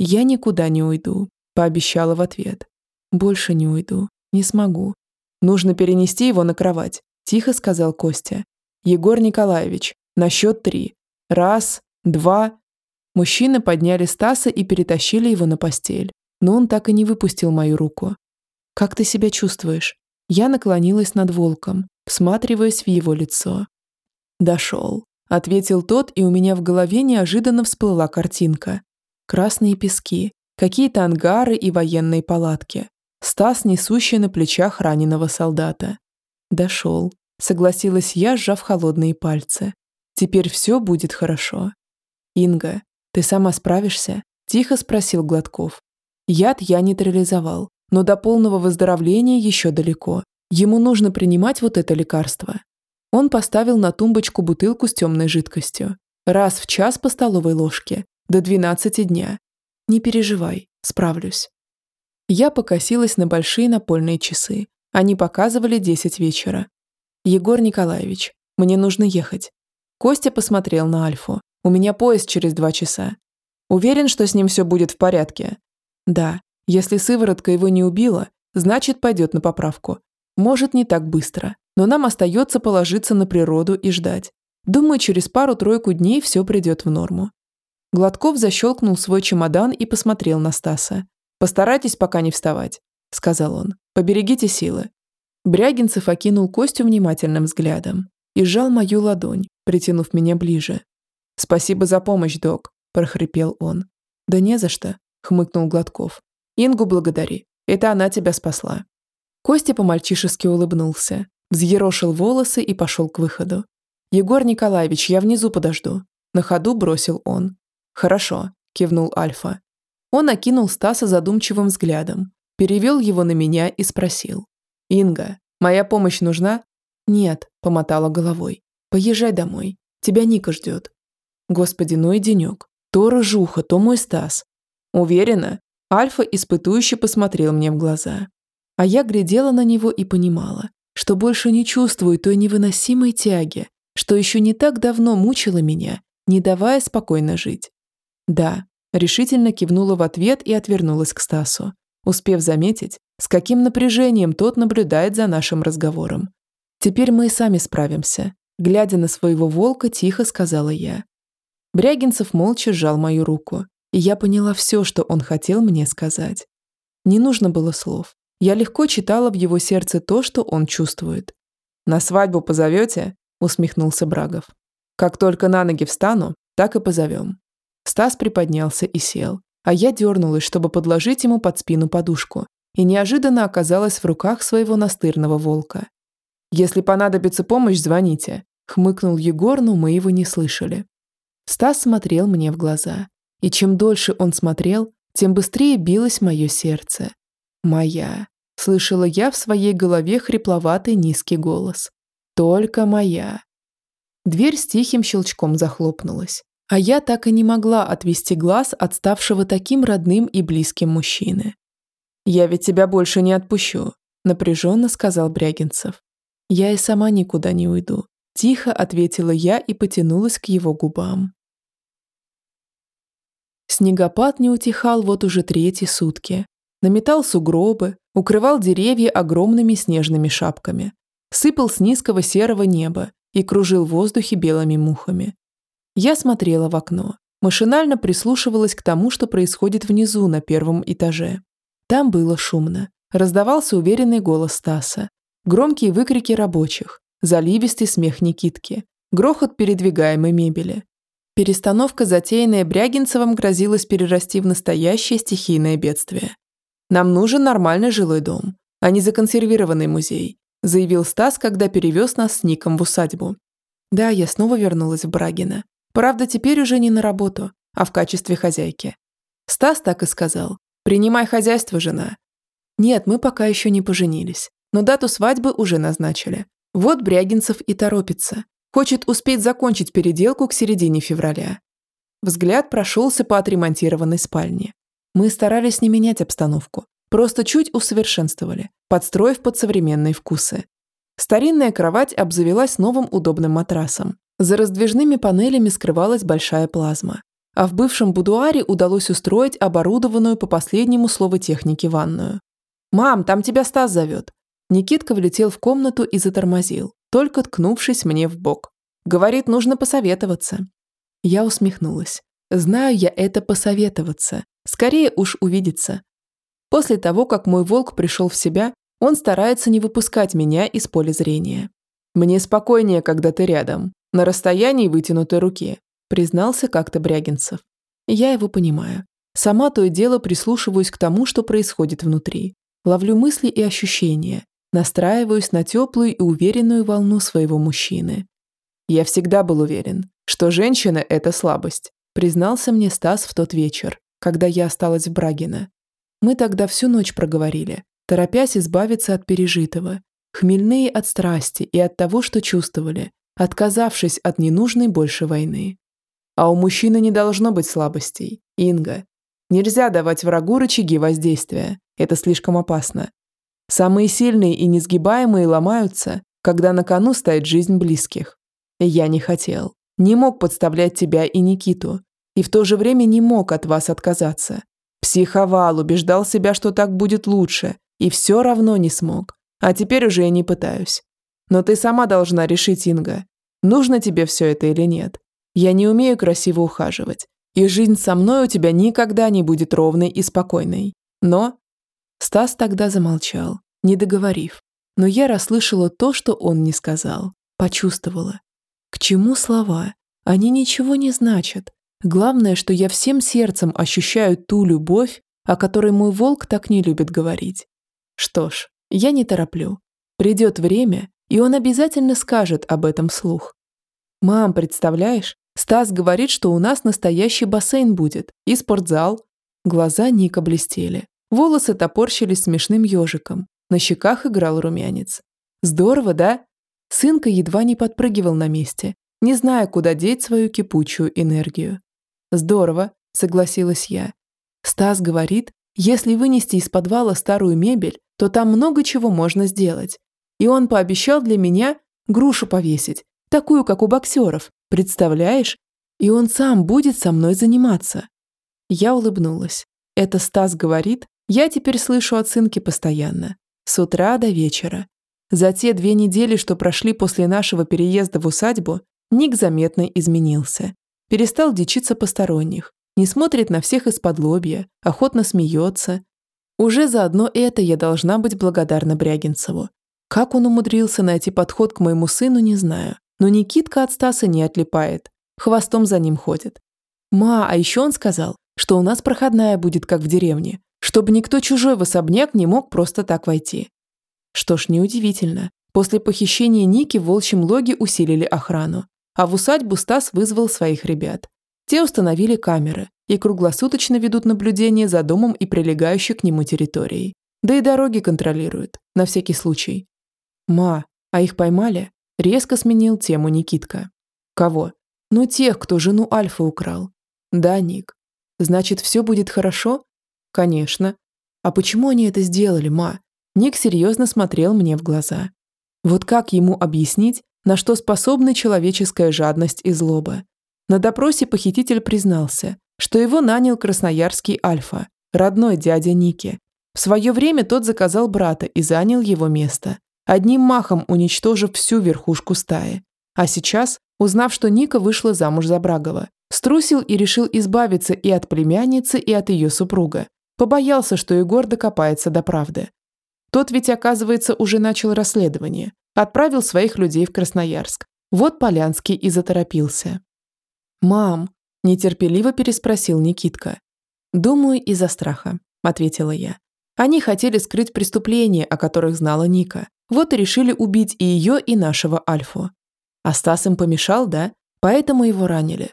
«Я никуда не уйду», – пообещала в ответ. «Больше не уйду. Не смогу. Нужно перенести его на кровать», – тихо сказал Костя. «Егор Николаевич, на счет три. Раз, два...» Мужчины подняли Стаса и перетащили его на постель, но он так и не выпустил мою руку. «Как ты себя чувствуешь?» Я наклонилась над волком, всматриваясь в его лицо. «Дошел», — ответил тот, и у меня в голове неожиданно всплыла картинка. Красные пески, какие-то ангары и военные палатки. Стас, несущий на плечах раненого солдата. «Дошел», — согласилась я, сжав холодные пальцы. «Теперь все будет хорошо». «Инга, ты сама справишься?» – тихо спросил Гладков. Яд я нейтрализовал, но до полного выздоровления еще далеко. Ему нужно принимать вот это лекарство. Он поставил на тумбочку бутылку с темной жидкостью. Раз в час по столовой ложке. До 12 дня. Не переживай, справлюсь. Я покосилась на большие напольные часы. Они показывали 10 вечера. Егор Николаевич, мне нужно ехать. Костя посмотрел на Альфу. У меня поезд через два часа. Уверен, что с ним все будет в порядке? Да. Если сыворотка его не убила, значит пойдет на поправку. Может, не так быстро, но нам остается положиться на природу и ждать. Думаю, через пару-тройку дней все придет в норму. Гладков защелкнул свой чемодан и посмотрел на Стаса. «Постарайтесь пока не вставать», – сказал он. «Поберегите силы». Брягинцев окинул Костю внимательным взглядом и сжал мою ладонь, притянув меня ближе. «Спасибо за помощь, док», – прохрипел он. «Да не за что», – хмыкнул Гладков. «Ингу благодари. Это она тебя спасла». Костя по-мальчишески улыбнулся, взъерошил волосы и пошел к выходу. «Егор Николаевич, я внизу подожду», – на ходу бросил он. «Хорошо», – кивнул Альфа. Он окинул Стаса задумчивым взглядом, перевел его на меня и спросил. «Инга, моя помощь нужна?» «Нет», – помотала головой. «Поезжай домой. Тебя Ника ждет». Господи, ну и денек. То рыжуха, то мой Стас. Уверена? Альфа испытующе посмотрел мне в глаза. А я глядела на него и понимала, что больше не чувствую той невыносимой тяги, что еще не так давно мучила меня, не давая спокойно жить. Да, решительно кивнула в ответ и отвернулась к Стасу, успев заметить, с каким напряжением тот наблюдает за нашим разговором. Теперь мы и сами справимся. Глядя на своего волка, тихо сказала я. Брягинцев молча сжал мою руку, и я поняла все, что он хотел мне сказать. Не нужно было слов. Я легко читала в его сердце то, что он чувствует. «На свадьбу позовете?» – усмехнулся Брагов. «Как только на ноги встану, так и позовем». Стас приподнялся и сел, а я дернулась, чтобы подложить ему под спину подушку, и неожиданно оказалась в руках своего настырного волка. «Если понадобится помощь, звоните», – хмыкнул Егор, но мы его не слышали. Стас смотрел мне в глаза, и чем дольше он смотрел, тем быстрее билось мое сердце. «Моя», — слышала я в своей голове хрипловатый низкий голос. «Только моя». Дверь с тихим щелчком захлопнулась, а я так и не могла отвести глаз от ставшего таким родным и близким мужчины. «Я ведь тебя больше не отпущу», — напряженно сказал Брягинцев. «Я и сама никуда не уйду», — тихо ответила я и потянулась к его губам. Снегопад не утихал вот уже третьи сутки, наметал сугробы, укрывал деревья огромными снежными шапками, сыпал с низкого серого неба и кружил в воздухе белыми мухами. Я смотрела в окно, машинально прислушивалась к тому, что происходит внизу на первом этаже. Там было шумно. Раздавался уверенный голос Стаса, громкие выкрики рабочих, заливистый смех Никитки, грохот передвигаемой мебели. Перестановка, затеянная Брягинцевым, грозилась перерасти в настоящее стихийное бедствие. Нам нужен нормальный жилой дом, а не законсервированный музей», заявил Стас, когда перевез нас с Ником в усадьбу. Да, я снова вернулась в Брагино. Правда, теперь уже не на работу, а в качестве хозяйки. Стас так и сказал. «Принимай хозяйство, жена». Нет, мы пока еще не поженились, но дату свадьбы уже назначили. Вот Брягинцев и торопится. Хочет успеть закончить переделку к середине февраля. Взгляд прошелся по отремонтированной спальне. Мы старались не менять обстановку, просто чуть усовершенствовали, подстроив под современные вкусы. Старинная кровать обзавелась новым удобным матрасом. За раздвижными панелями скрывалась большая плазма. А в бывшем будуаре удалось устроить оборудованную по последнему слову техники ванную. «Мам, там тебя Стас зовет!» Никитка влетел в комнату и затормозил, только ткнувшись мне в бок. Говорит, нужно посоветоваться. Я усмехнулась. Знаю я это посоветоваться. Скорее уж увидеться. После того, как мой волк пришел в себя, он старается не выпускать меня из поля зрения. «Мне спокойнее, когда ты рядом, на расстоянии вытянутой руки», признался как-то Брягинцев. Я его понимаю. Сама то и дело прислушиваюсь к тому, что происходит внутри. Ловлю мысли и ощущения, настраиваюсь на теплую и уверенную волну своего мужчины. Я всегда был уверен, что женщина – это слабость, признался мне Стас в тот вечер, когда я осталась в Брагино. Мы тогда всю ночь проговорили, торопясь избавиться от пережитого. хмельные от страсти и от того, что чувствовали, отказавшись от ненужной больше войны. А у мужчины не должно быть слабостей, Инга. Нельзя давать врагу рычаги воздействия, это слишком опасно. Самые сильные и несгибаемые ломаются, когда на кону стоит жизнь близких. Я не хотел, не мог подставлять тебя и Никиту, и в то же время не мог от вас отказаться. Психовал, убеждал себя, что так будет лучше, и все равно не смог. А теперь уже я не пытаюсь. Но ты сама должна решить, Инга, нужно тебе все это или нет. Я не умею красиво ухаживать, и жизнь со мной у тебя никогда не будет ровной и спокойной. Но...» Стас тогда замолчал, не договорив. Но я расслышала то, что он не сказал. Почувствовала. К чему слова? Они ничего не значат. Главное, что я всем сердцем ощущаю ту любовь, о которой мой волк так не любит говорить. Что ж, я не тороплю. Придет время, и он обязательно скажет об этом слух. «Мам, представляешь, Стас говорит, что у нас настоящий бассейн будет и спортзал». Глаза Ника блестели. Волосы топорщились смешным ежиком. На щеках играл румянец. «Здорово, да?» Сынка едва не подпрыгивал на месте, не зная, куда деть свою кипучую энергию. «Здорово», — согласилась я. Стас говорит, если вынести из подвала старую мебель, то там много чего можно сделать. И он пообещал для меня грушу повесить, такую, как у боксеров, представляешь? И он сам будет со мной заниматься. Я улыбнулась. Это Стас говорит, я теперь слышу от сынки постоянно. С утра до вечера. За те две недели, что прошли после нашего переезда в усадьбу, Ник заметно изменился. Перестал дичиться посторонних, не смотрит на всех из-под лобья, охотно смеется. Уже заодно это я должна быть благодарна Брягинцеву. Как он умудрился найти подход к моему сыну, не знаю. Но Никитка от Стаса не отлипает. Хвостом за ним ходит. «Ма, а еще он сказал, что у нас проходная будет, как в деревне, чтобы никто чужой в особняк не мог просто так войти». Что ж, неудивительно. После похищения Ники в волчьем логе усилили охрану, а в усадьбу Стас вызвал своих ребят. Те установили камеры и круглосуточно ведут наблюдение за домом и прилегающей к нему территорией. Да и дороги контролируют, на всякий случай. «Ма, а их поймали?» Резко сменил тему Никитка. «Кого?» «Ну, тех, кто жену Альфы украл». «Да, Ник. Значит, все будет хорошо?» «Конечно. А почему они это сделали, ма?» Ник серьезно смотрел мне в глаза. Вот как ему объяснить, на что способна человеческая жадность и злоба? На допросе похититель признался, что его нанял красноярский Альфа, родной дядя Ники. В свое время тот заказал брата и занял его место, одним махом уничтожив всю верхушку стаи. А сейчас, узнав, что Ника вышла замуж за Брагова, струсил и решил избавиться и от племянницы, и от ее супруга. Побоялся, что Егор докопается до правды. Тот ведь, оказывается, уже начал расследование. Отправил своих людей в Красноярск. Вот Полянский и заторопился. «Мам!» – нетерпеливо переспросил Никитка. «Думаю, из-за страха», – ответила я. Они хотели скрыть преступления, о которых знала Ника. Вот и решили убить и ее, и нашего Альфу. А Стас им помешал, да? Поэтому его ранили.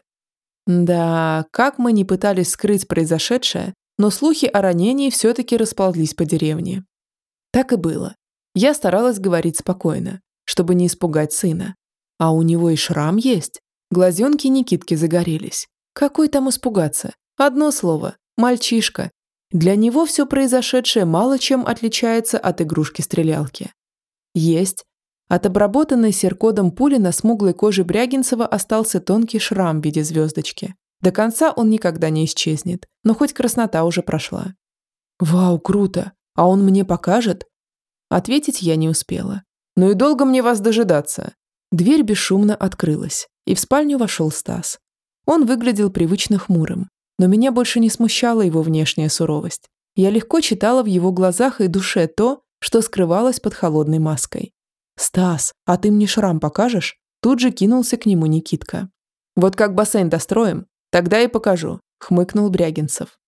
Да, как мы не пытались скрыть произошедшее, но слухи о ранении все-таки расползлись по деревне. Так и было. Я старалась говорить спокойно, чтобы не испугать сына. А у него и шрам есть. Глазенки Никитки загорелись. Какой там испугаться? Одно слово – мальчишка. Для него все произошедшее мало чем отличается от игрушки-стрелялки. Есть. От обработанной серкодом пули на смуглой коже Брягинцева остался тонкий шрам в виде звездочки. До конца он никогда не исчезнет, но хоть краснота уже прошла. «Вау, круто! А он мне покажет?» Ответить я не успела. «Ну и долго мне вас дожидаться?» Дверь бесшумно открылась и в спальню вошел Стас. Он выглядел привычно хмурым, но меня больше не смущала его внешняя суровость. Я легко читала в его глазах и душе то, что скрывалось под холодной маской. «Стас, а ты мне шрам покажешь?» Тут же кинулся к нему Никитка. «Вот как бассейн достроим, тогда и покажу», – хмыкнул Брягинцев.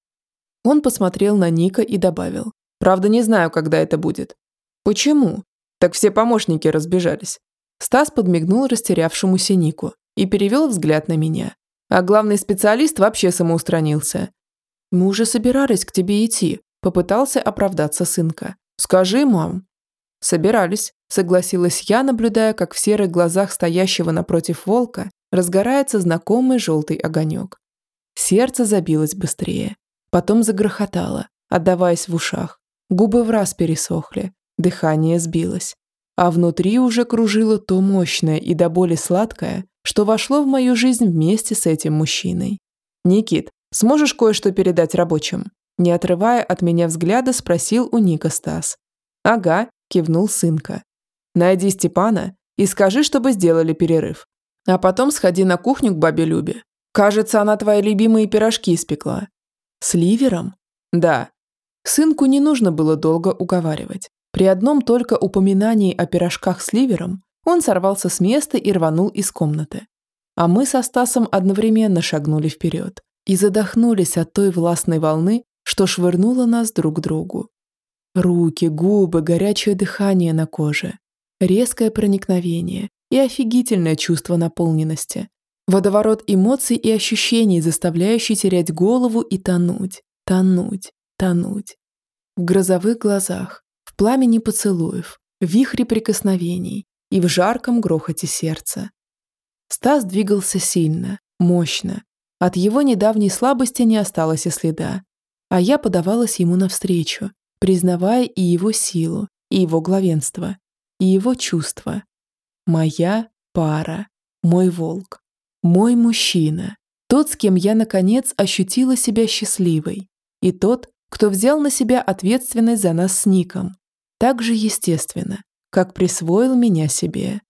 Он посмотрел на Ника и добавил. «Правда, не знаю, когда это будет». «Почему?» «Так все помощники разбежались». Стас подмигнул растерявшемуся Нику и перевел взгляд на меня. А главный специалист вообще самоустранился. «Мы уже собирались к тебе идти», – попытался оправдаться сынка. «Скажи, мам». «Собирались», согласилась я, наблюдая, как в серых глазах стоящего напротив волка разгорается знакомый желтый огонек. Сердце забилось быстрее, потом загрохотало, отдаваясь в ушах. Губы в раз пересохли, дыхание сбилось. А внутри уже кружило то мощное и до боли сладкое, что вошло в мою жизнь вместе с этим мужчиной. «Никит, сможешь кое-что передать рабочим?» Не отрывая от меня взгляда, спросил у Ника Стас. «Ага», – кивнул сынка. «Найди Степана и скажи, чтобы сделали перерыв. А потом сходи на кухню к бабе Любе. Кажется, она твои любимые пирожки испекла». «С ливером?» «Да». Сынку не нужно было долго уговаривать. При одном только упоминании о пирожках с ливером он сорвался с места и рванул из комнаты. А мы со Стасом одновременно шагнули вперед и задохнулись от той властной волны, что швырнуло нас друг к другу. Руки, губы, горячее дыхание на коже, резкое проникновение и офигительное чувство наполненности. Водоворот эмоций и ощущений, заставляющий терять голову и тонуть, тонуть, тонуть. В грозовых глазах, в пламени поцелуев, в вихре прикосновений и в жарком грохоте сердца. Стас двигался сильно, мощно. От его недавней слабости не осталось и следа а я подавалась ему навстречу, признавая и его силу, и его главенство, и его чувства. Моя пара, мой волк, мой мужчина, тот, с кем я, наконец, ощутила себя счастливой, и тот, кто взял на себя ответственность за нас с Ником, так же естественно, как присвоил меня себе.